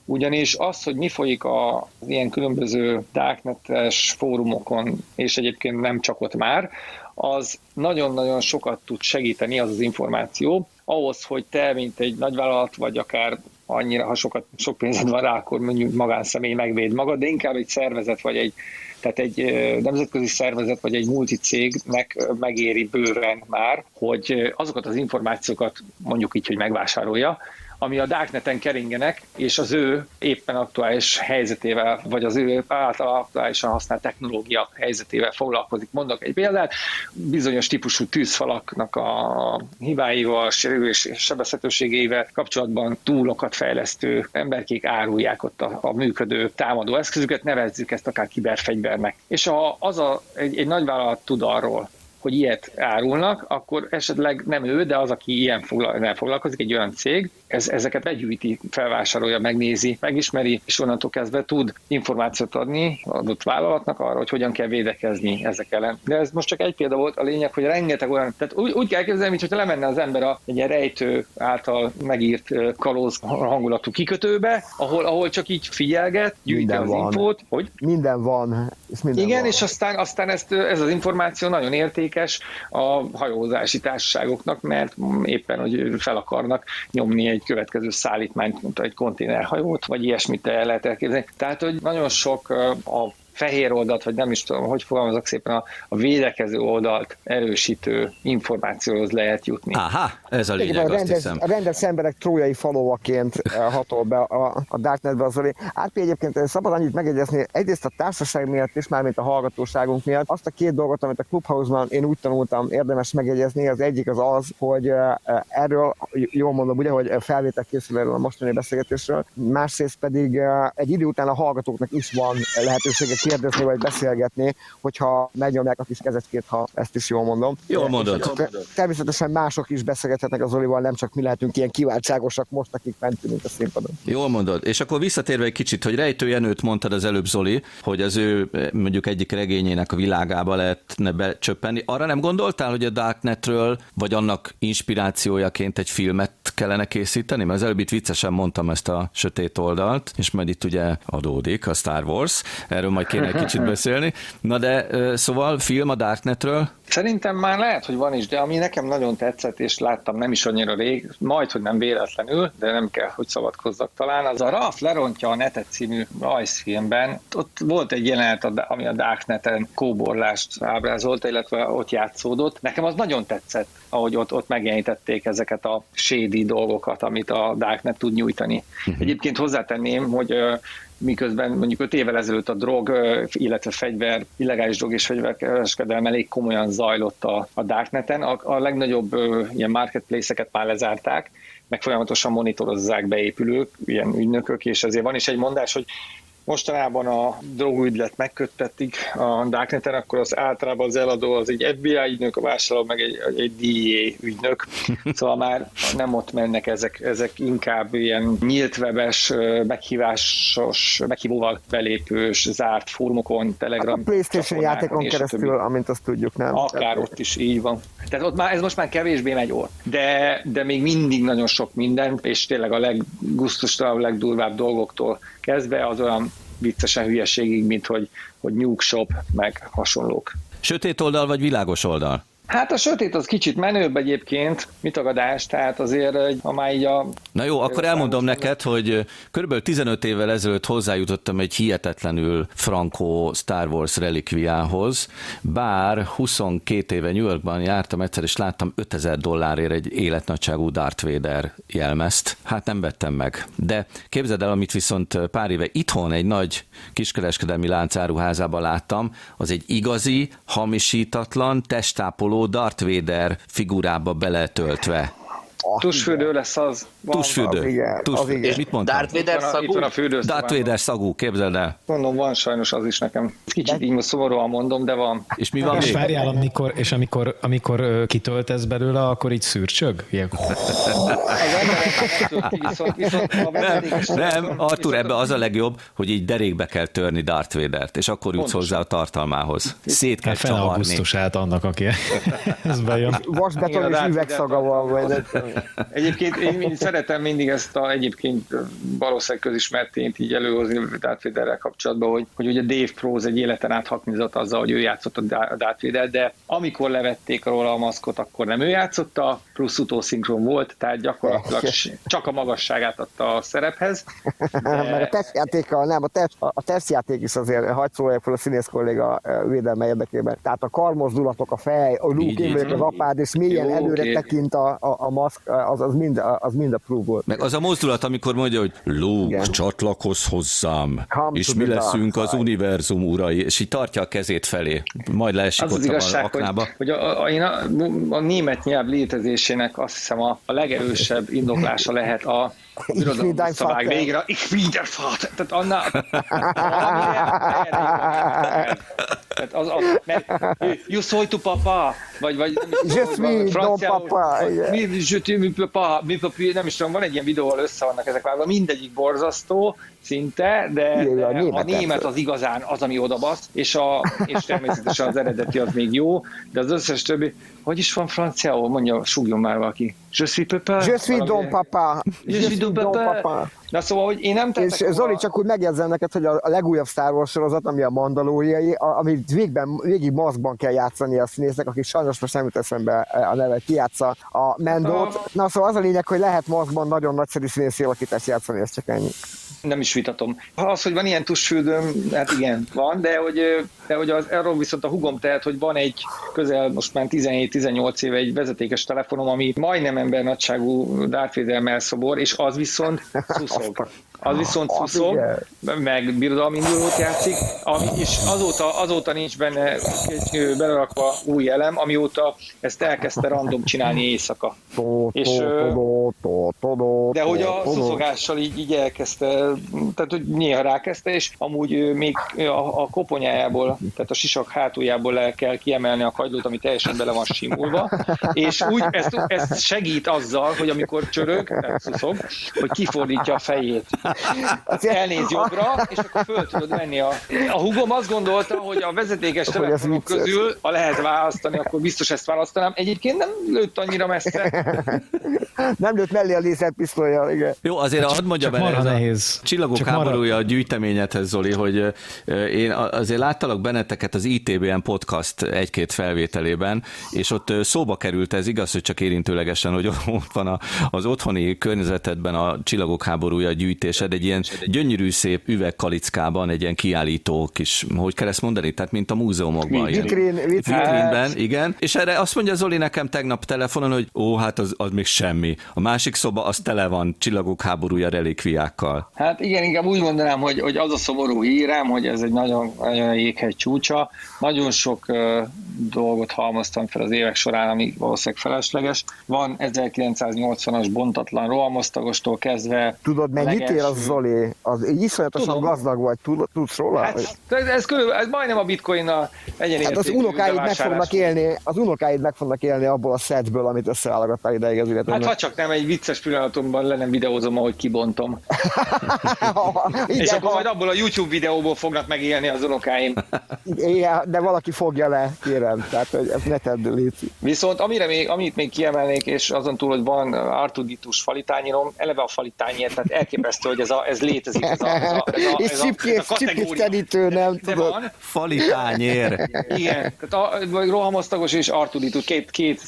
ugyanis az, hogy mi folyik a ilyen különböző darknetes fórumokon, és egyébként nem csak ott már, az nagyon-nagyon sokat tud segíteni az az információ, ahhoz, hogy te, mint egy nagyvállalat, vagy akár annyira, ha sokat, sok pénzed van rá, akkor mondjuk magánszemély megvéd magad, de inkább egy szervezet, vagy egy, tehát egy nemzetközi szervezet, vagy egy multicégnek megéri bőven már, hogy azokat az információkat mondjuk így, hogy megvásárolja, ami a Darkneten keringenek, és az ő éppen aktuális helyzetével, vagy az ő által aktuálisan használt technológia helyzetével foglalkozik. Mondok egy példát, bizonyos típusú tűzfalaknak a hibáival, sérülés sebezhetőségével kapcsolatban túlokat fejlesztő emberkék árulják ott a, a működő támadó eszközüket, nevezzük ezt akár kiberfegyvernek. És ha az a, egy, egy nagyvállalat tud arról, hogy ilyet árulnak, akkor esetleg nem ő, de az, aki ilyen foglal, foglalkozik, egy olyan cég, ez, ezeket begyűjti, felvásárolja, megnézi, megismeri, és onnantól kezdve tud információt adni adott vállalatnak arra, hogy hogyan kell védekezni ezek ellen. De ez most csak egy példa volt, a lényeg, hogy rengeteg olyan, tehát úgy, úgy kell képzelni, mintha lemenne az ember a, egy ilyen rejtő által megírt kalóz hangulatú kikötőbe, ahol, ahol csak így figyelget, gyűjti minden az van. infót. Hogy? Minden van. És minden Igen, van. és aztán, aztán ezt, ez az információ nagyon értékes a hajózási társaságoknak, mert éppen, hogy fel akarnak nyomni egy következő szállítmányt, mint egy konténerhajót, vagy ilyesmit el lehet elképzelni. Tehát, hogy nagyon sok a fehér oldalt, vagy nem is tudom, hogy fogalmazok szépen, a, a védekező oldalt erősítő információhoz lehet jutni. Aha, ez a lényeg, Igen, a, rendes, hiszem. a rendes emberek trójai falóvaként eh, hatol be a, a Darknetbe az Zoli. Átpi egyébként eh, szabad annyit megegyezni, egyrészt a társaság miatt is, már mint a hallgatóságunk miatt. Azt a két dolgot, amit a Clubhouse-ban én úgy tanultam, érdemes megegyezni, az egyik az az, hogy eh, erről, jól mondom, ugye, hogy felvétel készül erről a mostani beszélgetésről, másrészt pedig egy idő után a hallgatóknak is van lehetősége kérdezni vagy beszélgetni, hogyha megnyomják a kis kezecskét, ha ezt is jól mondom. Jól mondod. Természetesen mások is beszélgethetnek az Olival, nem csak mi lehetünk ilyen kiváltságosak most, akik mentünk a színpadon. Jól mondod. És akkor visszatérve egy kicsit, hogy Rejtő Jenőt mondtad az előbb Zoli, hogy az ő mondjuk egyik regényének a világába lehetne becsöppenni. Arra nem gondoltál, hogy a Darknetről, vagy annak inspirációjaként egy filmet kellene készíteni? Mert az előbb itt viccesen mondtam ezt a sötét oldalt, és majd itt ugye adódik a Star Wars. Erről majd kéne egy kicsit beszélni. Na de szóval film a Darknetről? Szerintem már lehet, hogy van is, de ami nekem nagyon tetszett, és láttam nem is annyira rég, majd, hogy nem véletlenül, de nem kell, hogy szabadkozzak talán, az a Ralph lerontja a netet című rajzfilmben. Ott volt egy jelenet, ami a Darkneten kóborlást ábrázolta, illetve ott játszódott. Nekem az nagyon tetszett, ahogy ott, ott megjelenítették ezeket a shady dolgokat, amit a Darknet tud nyújtani. Uh-huh. Egyébként hozzátenném, hogy miközben mondjuk 5 évvel ezelőtt a drog, illetve fegyver, illegális drog és fegyverkereskedelem elég komolyan zajlott a, a Darkneten. A, a legnagyobb ilyen marketplace-eket már lezárták, meg folyamatosan monitorozzák beépülők, ilyen ügynökök, és ezért van is egy mondás, hogy mostanában a drogügylet megköttetik a Darkneten, akkor az általában az eladó az egy FBI ügynök, a vásárló meg egy, egy DEA ügynök. Szóval már nem ott mennek ezek, ezek inkább ilyen nyílt webes, meghívásos, meghívóval belépős, zárt fórumokon, Telegram. A PlayStation játékon keresztül, amint azt tudjuk, nem? Akár ott is így van. Tehát ott már, ez most már kevésbé megy ott. De, de még mindig nagyon sok minden, és tényleg a leggusztustalanabb, legdurvább dolgoktól kezdve az olyan viccesen hülyeségig, mint hogy, hogy Nuke Shop, meg hasonlók. Sötét oldal vagy világos oldal? Hát a sötét az kicsit menőbb egyébként, mitagadás, tehát azért, ha már így a... Na jó, akkor elmondom neked, hogy körülbelül 15 évvel ezelőtt hozzájutottam egy hihetetlenül frankó Star Wars relikviához, bár 22 éve New Yorkban jártam egyszer, és láttam 5000 dollárért egy életnagyságú Darth Vader jelmezt. Hát nem vettem meg. De képzeld el, amit viszont pár éve itthon egy nagy kiskereskedelmi lánc áruházában láttam, az egy igazi, hamisítatlan, testápoló Darth Vader figurába beletöltve Tusfürdő lesz az. Tusfürdő. Az igen, Tusfürdő. És mit mondtam? Darth Vader szagú? Itt van a fürdőszobában. Darth Vader szagú, képzeld el. Mondom, van sajnos az is nekem. Kicsit így most szomorúan mondom, de van. És mi van És még? várjál, amikor, és amikor, amikor kitöltesz belőle, akkor így szürcsög? Ilyen, Nem, Artur, ebbe az a legjobb, hogy így derékbe kell törni Darth Vader-t, és akkor jutsz hozzá a tartalmához. Szét kell hát csavarni. augusztusát annak, aki ez bejön. Vasbeton Igen, és üvegszaga van, vagy Egyébként én mind szeretem mindig ezt a egyébként valószínűleg közismert tényt így előhozni Darth Vaderrel kapcsolatban, hogy, hogy ugye Dave Prose egy életen át haknizott azzal, hogy ő játszott a Da- Darth Vader, de amikor levették róla a maszkot, akkor nem ő játszotta, plusz utószinkron volt, tehát gyakorlatilag csak a magasságát adta a szerephez. Meg a tesztjátékkal, nem, a, test, a tesztjáték is azért hagyd szóljak fel a színész kolléga védelme érdekében. Tehát a karmozdulatok, a fej, a vagyok az apád, és milyen Jó, előre tekint a, a, a maszk, az, az, mind, az mind a proof volt. Meg az a mozdulat, amikor mondja, hogy Luke, Igen. csatlakozz hozzám, Come és mi leszünk az univerzum urai, és így tartja a kezét felé. Majd leesik Az az ott a igazság, hogy, aknába. hogy a, a, én a, a német nyelv létezésének azt hiszem a, a legerősebb indoklása lehet a birodalom Vater. végre. Ich bin der Vater. Tehát annál... Tehát az, az, mert you soy tu papa, vagy, vagy Je suis franciául, papa. Mi, je tu, mi papa, mi papi, nem is tudom, van egy ilyen videó, ahol össze vannak ezek vágva, mindegyik borzasztó szinte, de, a de a német német persze. az igazán az, ami odabasz, és, a, és természetesen az eredeti az még jó, de az összes többi, hogy is van franciául, mondja, súgjon már valaki. Je suis papa. Je suis don papa. Je suis don papa. Na szóval, hogy én nem És tettek Zoli, a- csak úgy megjegyzem neked, hogy a, a legújabb Star Wars sorozat, ami a Mandalóriai, a, ami végben, végig maszkban kell játszani a színésznek, aki sajnos most nem jut eszembe a neve, ki játsza a Mendót. Na szóval az a lényeg, hogy lehet maszkban nagyon nagyszerű színészi alakítást játszani, ez csak ennyi. nem is vitatom. Az, hogy van ilyen tusfürdőm, hát igen, van, de hogy, de hogy az, arról viszont a hugom tehet, hogy van egy közel most már 17-18 éve egy vezetékes telefonom, ami majdnem embernagyságú Darth Vader melszobor, és az viszont szuszog. Az viszont szuszog, igen. meg birodalmi indulót játszik, ami, és azóta, azóta nincs benne belerakva új elem, amióta ezt elkezdte random csinálni éjszaka. És, De hogy a szuszogással így, így elkezdte, tehát hogy néha rákezdte, és amúgy még a, a koponyájából, tehát a sisak hátuljából le kell kiemelni a kagylót, ami teljesen bele van simulva, és úgy ezt, ezt segít azzal, hogy amikor csörög, tehát szuszog, hogy kifordítja a fejét. Elnéz jobbra, és akkor föl tudod venni a... A hugom azt gondolta, hogy a vezetékes ez telefonok közül, ha lehet választani, akkor biztos ezt választanám. Egyébként nem lőtt annyira messze. Nem lőtt mellé a lézerpisztolya, igen. Jó, azért hadd mondjam el, ez a nehéz. Csillagok Csak háborúja a gyűjteményedhez, Zoli, hogy ö, én a- azért láttalak benneteket az ITBN podcast egy-két felvételében, és ott ö, szóba került ez, igaz, hogy csak érintőlegesen, hogy ott van a, az otthoni környezetedben a Csillagok háborúja gyűjtésed, egy ilyen gyönyörű szép üvegkalickában, egy ilyen kiállító kis, hogy kell ezt mondani, tehát mint a múzeumokban. vitrén. Vitrínben, igen. És erre azt mondja Zoli nekem tegnap telefonon, hogy ó, hát az, az még semmi. A másik szoba az tele van csillagok háborúja relikviákkal. Hát igen, inkább úgy mondanám, hogy, hogy az a szomorú hírem, hogy ez egy nagyon, nagyon jéghegy csúcsa. Nagyon sok uh, dolgot halmoztam fel az évek során, ami valószínűleg felesleges. Van 1980-as bontatlan rohamosztagostól kezdve. Tudod, mennyit ér az Zoli? Az így iszonyatosan Tudom. gazdag vagy, Tud- tudsz róla? Hát, ez, ez, körül, ez majdnem a bitcoin a Hát az unokáid meg fognak élni, az unokáid meg fognak élni abból a setből, amit összeállagattál ideig az Hát illetőnek. ha csak nem egy vicces pillanatomban le nem videózom, ahogy kibontom. igen, És akkor ha- majd abból a YouTube videóból fognak megélni az unokáim. igen, de valaki fogja le, kérem, tehát hogy ezt ne tedd, Léci. Viszont amire még, amit még kiemelnék, és azon túl, hogy van Artuditus falitányírom, eleve a falitányért, tehát elképesztő, hogy ez, a, ez létezik, ez a, ez a, ez a, És ez a, csipkés, ez a csipkés kategória. terítő, nem De tudod. van, Fali tányér. igen, tehát a, vagy rohamosztagos és Artuditus, két, két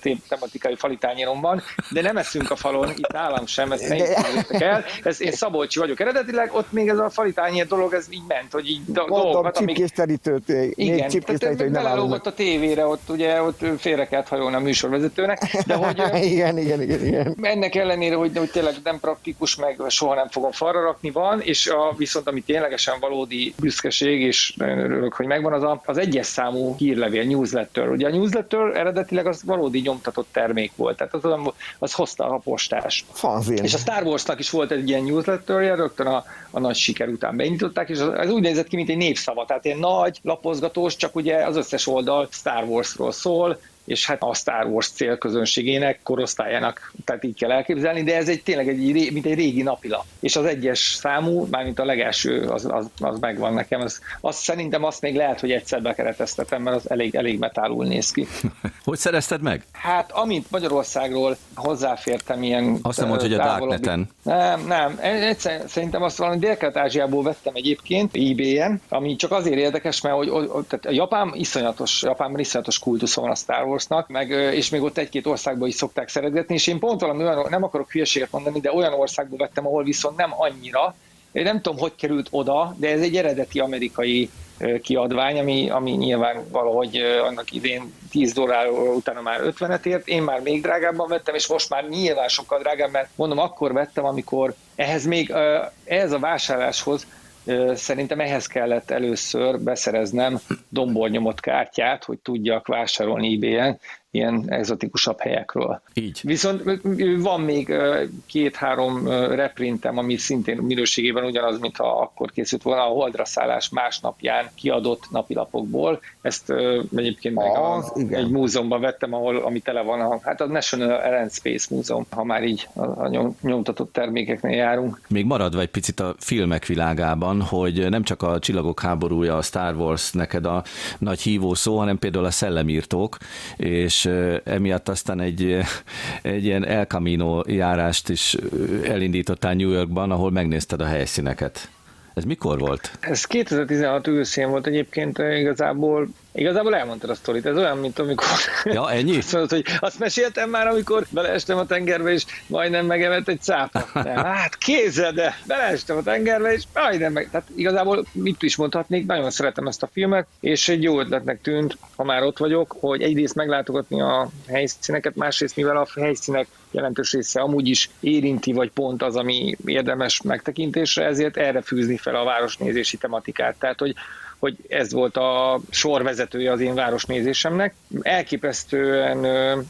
tém- tematikai falitányírom van, de nem eszünk a falon, itt nálam sem, ezt ne el. Ez, én Szabolcsi vagyok eredetileg, ott még ez a falitányér dolog, ez így ment, hogy így do- Mondom, dolgokat, amik csipkés terítőt, még igen, csipkés tehát terítő, hogy nem állunk. a tévére, ott ugye ott félre kellett hajolni a műsorvezetőnek, de hogy Igen, igen, igen, igen. ennek ellenére, hogy, hogy tényleg nem praktikus, meg soha nem fogom falra rakni, van, és a, viszont ami ténylegesen valódi büszkeség, és nagyon örülök, hogy megvan, az a, az egyes számú hírlevél, newsletter. Ugye a newsletter eredetileg az valódi nyomtatott termék volt, tehát az, az hozta a postás. Fanzin. És a Star Warsnak is volt egy ilyen newsletterje, rögtön a, a nagy siker után beindították, és az úgy nézett ki, mint egy népszava, tehát egy nagy, lapozgatós, csak ugye az összes oldal Star Warsról szól, és hát a Star Wars célközönségének, korosztályának, tehát így kell elképzelni, de ez egy tényleg egy, mint egy régi napilap. És az egyes számú, mármint a legelső, az, az, az megvan nekem. Az, azt szerintem azt még lehet, hogy egyszer bekereteztetem, mert az elég, elég metálul néz ki. hogy szerezted meg? Hát, amint Magyarországról hozzáfértem ilyen... Azt nem mondta, hogy a Darkneten. Nem, nem. Egyszer, szerintem azt valami Dél-Kelet-Ázsiából vettem egyébként, eBay-en, ami csak azért érdekes, mert hogy tehát a Japán iszonyatos, Japánban iszonyatos kultusz van a Star Wars Wars-nak, meg, és még ott egy-két országban is szokták szeretgetni, és én pont valami olyan, nem akarok hülyeséget mondani, de olyan országból vettem, ahol viszont nem annyira, én nem tudom, hogy került oda, de ez egy eredeti amerikai kiadvány, ami, ami nyilván valahogy annak idén 10 dollár utána már 50-et ért, én már még drágábban vettem, és most már nyilván sokkal drágább, mert mondom, akkor vettem, amikor ehhez még, ehhez a vásárláshoz Szerintem ehhez kellett először beszereznem dombornyomott kártyát, hogy tudjak vásárolni eBay-en, ilyen exotikusabb helyekről. Így. Viszont van még két-három reprintem, ami szintén minőségében ugyanaz, mint ha akkor készült volna a holdra szállás másnapján kiadott napilapokból. Ezt egyébként meg a, egy múzeumban vettem, ahol, ami tele van, a, hát a National Air and Space Múzeum, ha már így a, a nyom, nyomtatott termékeknél járunk. Még maradva egy picit a filmek világában, hogy nem csak a Csillagok háborúja, a Star Wars neked a nagy hívó szó, hanem például a szellemírtók, és emiatt aztán egy, egy ilyen El Camino járást is elindítottál New Yorkban, ahol megnézted a helyszíneket. Ez mikor volt? Ez 2016 őszén volt egyébként igazából Igazából elmondtad a sztorit, ez olyan, mint amikor... Ja, ennyi? azt mondod, hogy azt meséltem már, amikor beleestem a tengerbe, és majdnem megevett egy cápa. Hát kézzel, de beleestem a tengerbe, és majdnem meg... Tehát igazából mit is mondhatnék, nagyon szeretem ezt a filmet, és egy jó ötletnek tűnt, ha már ott vagyok, hogy egyrészt meglátogatni a helyszíneket, másrészt mivel a helyszínek jelentős része amúgy is érinti, vagy pont az, ami érdemes megtekintésre, ezért erre fűzni fel a városnézési tematikát. Tehát, hogy hogy ez volt a sorvezetője az én városnézésemnek. Elképesztően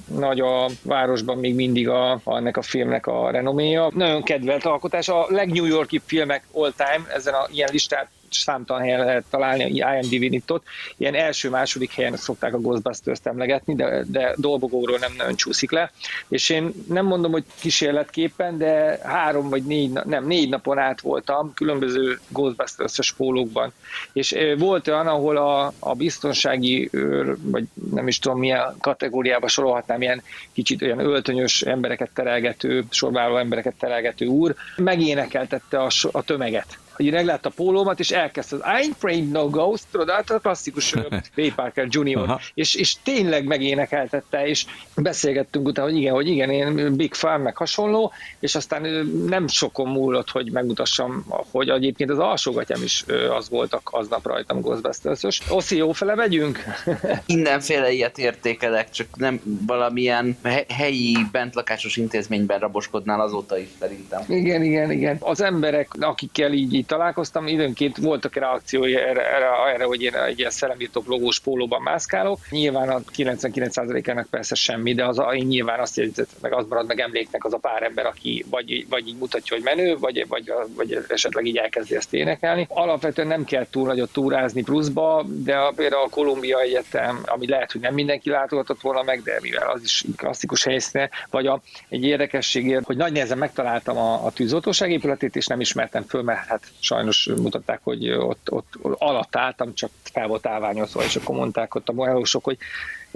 nagy a városban még mindig a, ennek a filmnek a renoméja. Nagyon kedvelt alkotás. A legnew Yorki filmek all time, ezen a ilyen listát számtalan helyen lehet találni, IMDb-n itt ott. Ilyen első-második helyen szokták a Ghostbusters-t emlegetni, de, de dolgokról nem nagyon csúszik le. És én nem mondom, hogy kísérletképpen, de három vagy négy, nem, négy napon át voltam különböző Ghostbusters-es pólókban. És volt olyan, ahol a, a biztonsági őr, vagy nem is tudom milyen kategóriába sorolhatnám, ilyen kicsit olyan öltönyös embereket terelgető, sorváló embereket terelgető úr, megénekeltette a, a tömeget hogy meglátta a pólómat, és elkezdte az I'm afraid no ghost, tudod, hát a klasszikus Ray Parker Jr. És, és tényleg megénekeltette, és beszélgettünk utána, hogy igen, hogy igen, én Big Fan, meg hasonló, és aztán nem sokon múlott, hogy megmutassam, hogy egyébként az alsógatyám is az voltak aznap rajtam Ghostbusters-ös. Oszi, jó fele megyünk? Mindenféle ilyet értékelek, csak nem valamilyen helyi bentlakásos intézményben raboskodnál azóta is szerintem. Igen, igen, igen. Az emberek, akikkel így, így találkoztam, időnként voltak reakciói erre, erre, erre hogy én egy ilyen szellemírtók logós pólóban mászkálok. Nyilván a 99%-ának persze semmi, de az, én nyilván azt jegyzett, meg az marad meg emléknek az a pár ember, aki vagy, vagy így mutatja, hogy menő, vagy, vagy, vagy esetleg így elkezdi ezt énekelni. Alapvetően nem kell túl nagyot túrázni pluszba, de a, például a Kolumbia Egyetem, ami lehet, hogy nem mindenki látogatott volna meg, de mivel az is klasszikus helyszíne, vagy a, egy érdekességért, hogy nagy nehezen megtaláltam a, a tűzoltóság épületét, és nem ismertem föl, mert hát sajnos mutatták, hogy ott, ott alatt álltam, csak fel volt állványozva, és akkor mondták ott a melósok, hogy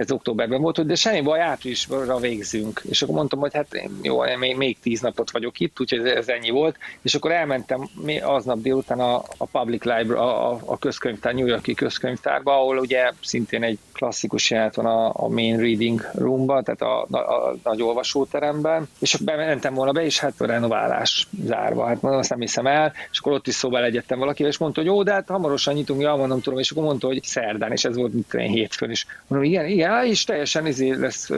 ez októberben volt, de semmi baj, áprilisra végzünk. És akkor mondtam, hogy hát jó, még, még tíz napot vagyok itt, úgyhogy ez, ennyi volt. És akkor elmentem aznap délután a, a Public Library, a, a közkönyvtár, New Yorki közkönyvtárba, ahol ugye szintén egy klasszikus jelent van a, a main reading roomba, tehát a, a, a nagy olvasóteremben, és bementem volna be, és hát a renoválás zárva, hát mondom, azt nem hiszem el, és akkor ott is szóval egyettem valakivel, és mondta, hogy jó, de hát hamarosan nyitunk, ja, mondom, tudom, és akkor mondta, hogy szerdán, és ez volt mint én hétfőn is. Mondom, igen, Igen, és teljesen izé lesz,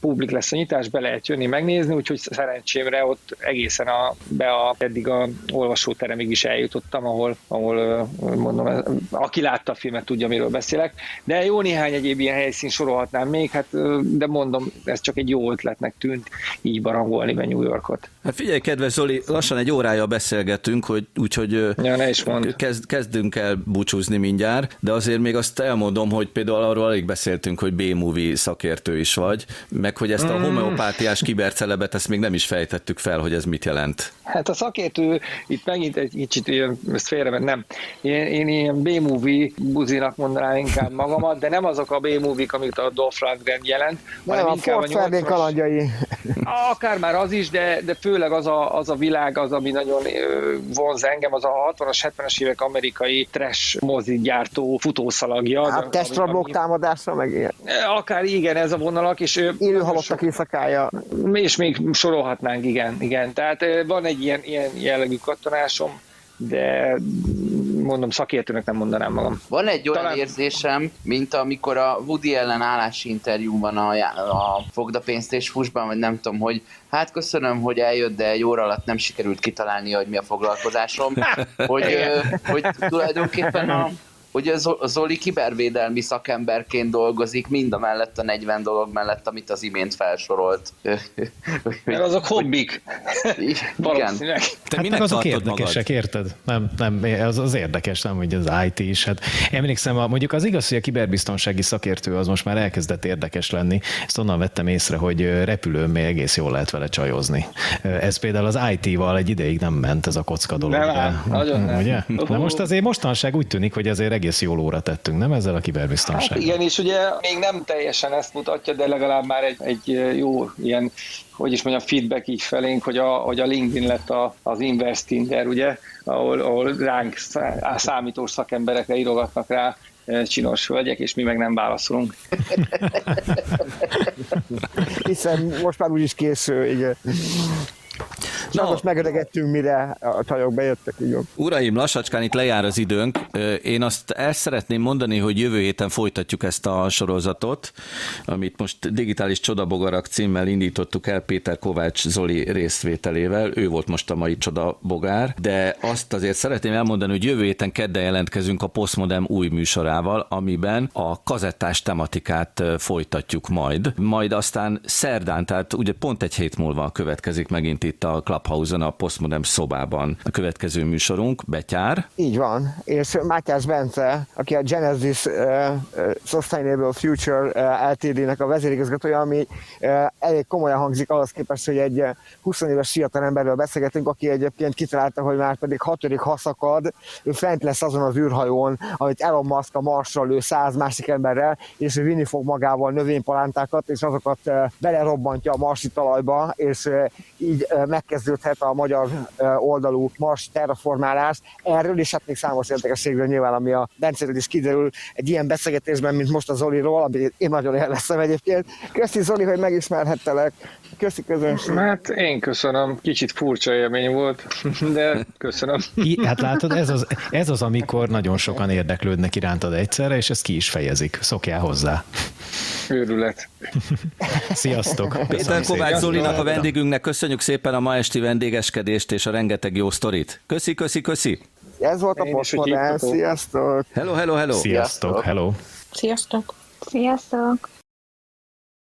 publik lesz a nyitás, be lehet jönni, megnézni, úgyhogy szerencsémre ott egészen a, be a, eddig a olvasóteremig is eljutottam, ahol, ahol mondom, aki látta a filmet, tudja, miről beszélek. De jó néhány egyéb ilyen helyszín sorolhatnám még, hát, de mondom, ez csak egy jó ötletnek tűnt így barangolni be New Yorkot. Hát figyelj, kedves Zoli, lassan egy órája beszélgetünk, hogy, úgyhogy ja, ne is mond. Kezd, kezdünk el búcsúzni mindjárt, de azért még azt elmondom, hogy például arról alig beszéltünk, hogy B-movie szakértő is vagy, meg hogy ezt a mm. homeopátiás kibercelebet, ezt még nem is fejtettük fel, hogy ez mit jelent. Hát a szakértő itt megint egy kicsit ilyen, ezt félre, nem. Én, én ilyen B-movie buzinak mondanám inkább magamat, de nem azok a B-movie-k, amit a Dolph Lundgren jelent, hanem a inkább a 80 kalandjai. Akár már az is, de, de főleg az a, az a világ, az, ami nagyon vonz engem, az a 60-as, 70-es évek amerikai trash mozi gyártó futószalagja. Hát testrablók támadásra, meg ilyen. Akár igen, ez a vonalak, és Élő halottak éjszakája. És még sorolhatnánk, igen, igen. Tehát van egy ilyen, ilyen jellegű katonásom, de mondom, szakértőnek nem mondanám magam. Van egy olyan Talán... érzésem, mint amikor a Woody ellen állási interjú van a, a Fogda pénzt és fusban, vagy nem tudom, hogy hát köszönöm, hogy eljött, de egy óra alatt nem sikerült kitalálni, hogy mi a foglalkozásom, hogy, hogy tulajdonképpen a, hogy a Zoli kibervédelmi szakemberként dolgozik, mind a mellett a 40 dolog mellett, amit az imént felsorolt. Mert azok hobbik. Igen. Te hát minek azok érdekesek, magad? érted? Nem, nem, az, az érdekes, nem, hogy az IT is. Hát emlékszem, a, mondjuk az igaz, hogy a kiberbiztonsági szakértő az most már elkezdett érdekes lenni. Ezt onnan vettem észre, hogy repülőn még egész jól lehet vele csajozni. Ez például az IT-val egy ideig nem ment ez a kocka dolog. Nem, de, nagyon nem. Ugye? De most azért mostanság úgy tűnik, hogy azért egész jól óra tettünk, nem ezzel a kiberbiztonsággal? Hát igen, és ugye még nem teljesen ezt mutatja, de legalább már egy, egy jó ilyen hogy is mondjam, feedback így felénk, hogy a, hogy a LinkedIn lett a, az Investinder, ugye, ahol, ahol ránk számítós szakemberekre írogatnak rá csinos hölgyek, és mi meg nem válaszolunk. Hiszen most már úgyis készül, igen. Na, most megöregettünk, mire a csajok bejöttek. Így Uraim, lassacskán itt lejár az időnk. Én azt el szeretném mondani, hogy jövő héten folytatjuk ezt a sorozatot, amit most digitális csodabogarak címmel indítottuk el Péter Kovács Zoli részvételével. Ő volt most a mai csodabogár, de azt azért szeretném elmondani, hogy jövő héten kedden jelentkezünk a Postmodem új műsorával, amiben a kazettás tematikát folytatjuk majd. Majd aztán szerdán, tehát ugye pont egy hét múlva következik megint itt a Clubhouse-on, a Postmodern szobában. A következő műsorunk, Betyár. Így van, és Mátyás Bence, aki a Genesis uh, Sustainable Future LTD-nek a vezérigazgatója, ami uh, elég komolyan hangzik ahhoz képest, hogy egy 20 éves fiatal emberről beszélgetünk, aki egyébként kitalálta, hogy már pedig hatodik haszakad, ő fent lesz azon az űrhajón, amit Elon Musk a Marsra lő száz másik emberrel, és ő vinni fog magával növénypalántákat, és azokat belerobbantja a marsi talajba, és így megkezdődhet a magyar oldalú Mars terraformálás. Erről és hát még számos érdekességről nyilván, ami a Bencéről is kiderül egy ilyen beszélgetésben, mint most a Zoliról, ami én nagyon élveztem egyébként. Köszi Zoli, hogy megismerhettelek. Köszi közönség. Hát én köszönöm, kicsit furcsa élmény volt, de köszönöm. I, hát látod, ez az, ez az, amikor nagyon sokan érdeklődnek irántad egyszerre, és ezt ki is fejezik. Szokjál hozzá. Őrület. Sziasztok. Péter Kovács Zolinak a vendégünknek köszönjük szépen a ma esti vendégeskedést és a rengeteg jó sztorit. Köszi, köszi, köszi. Ez volt a postmodern. Sziasztok. Hello, hello, hello. Sziasztok, hello. Sziasztok. Sziasztok.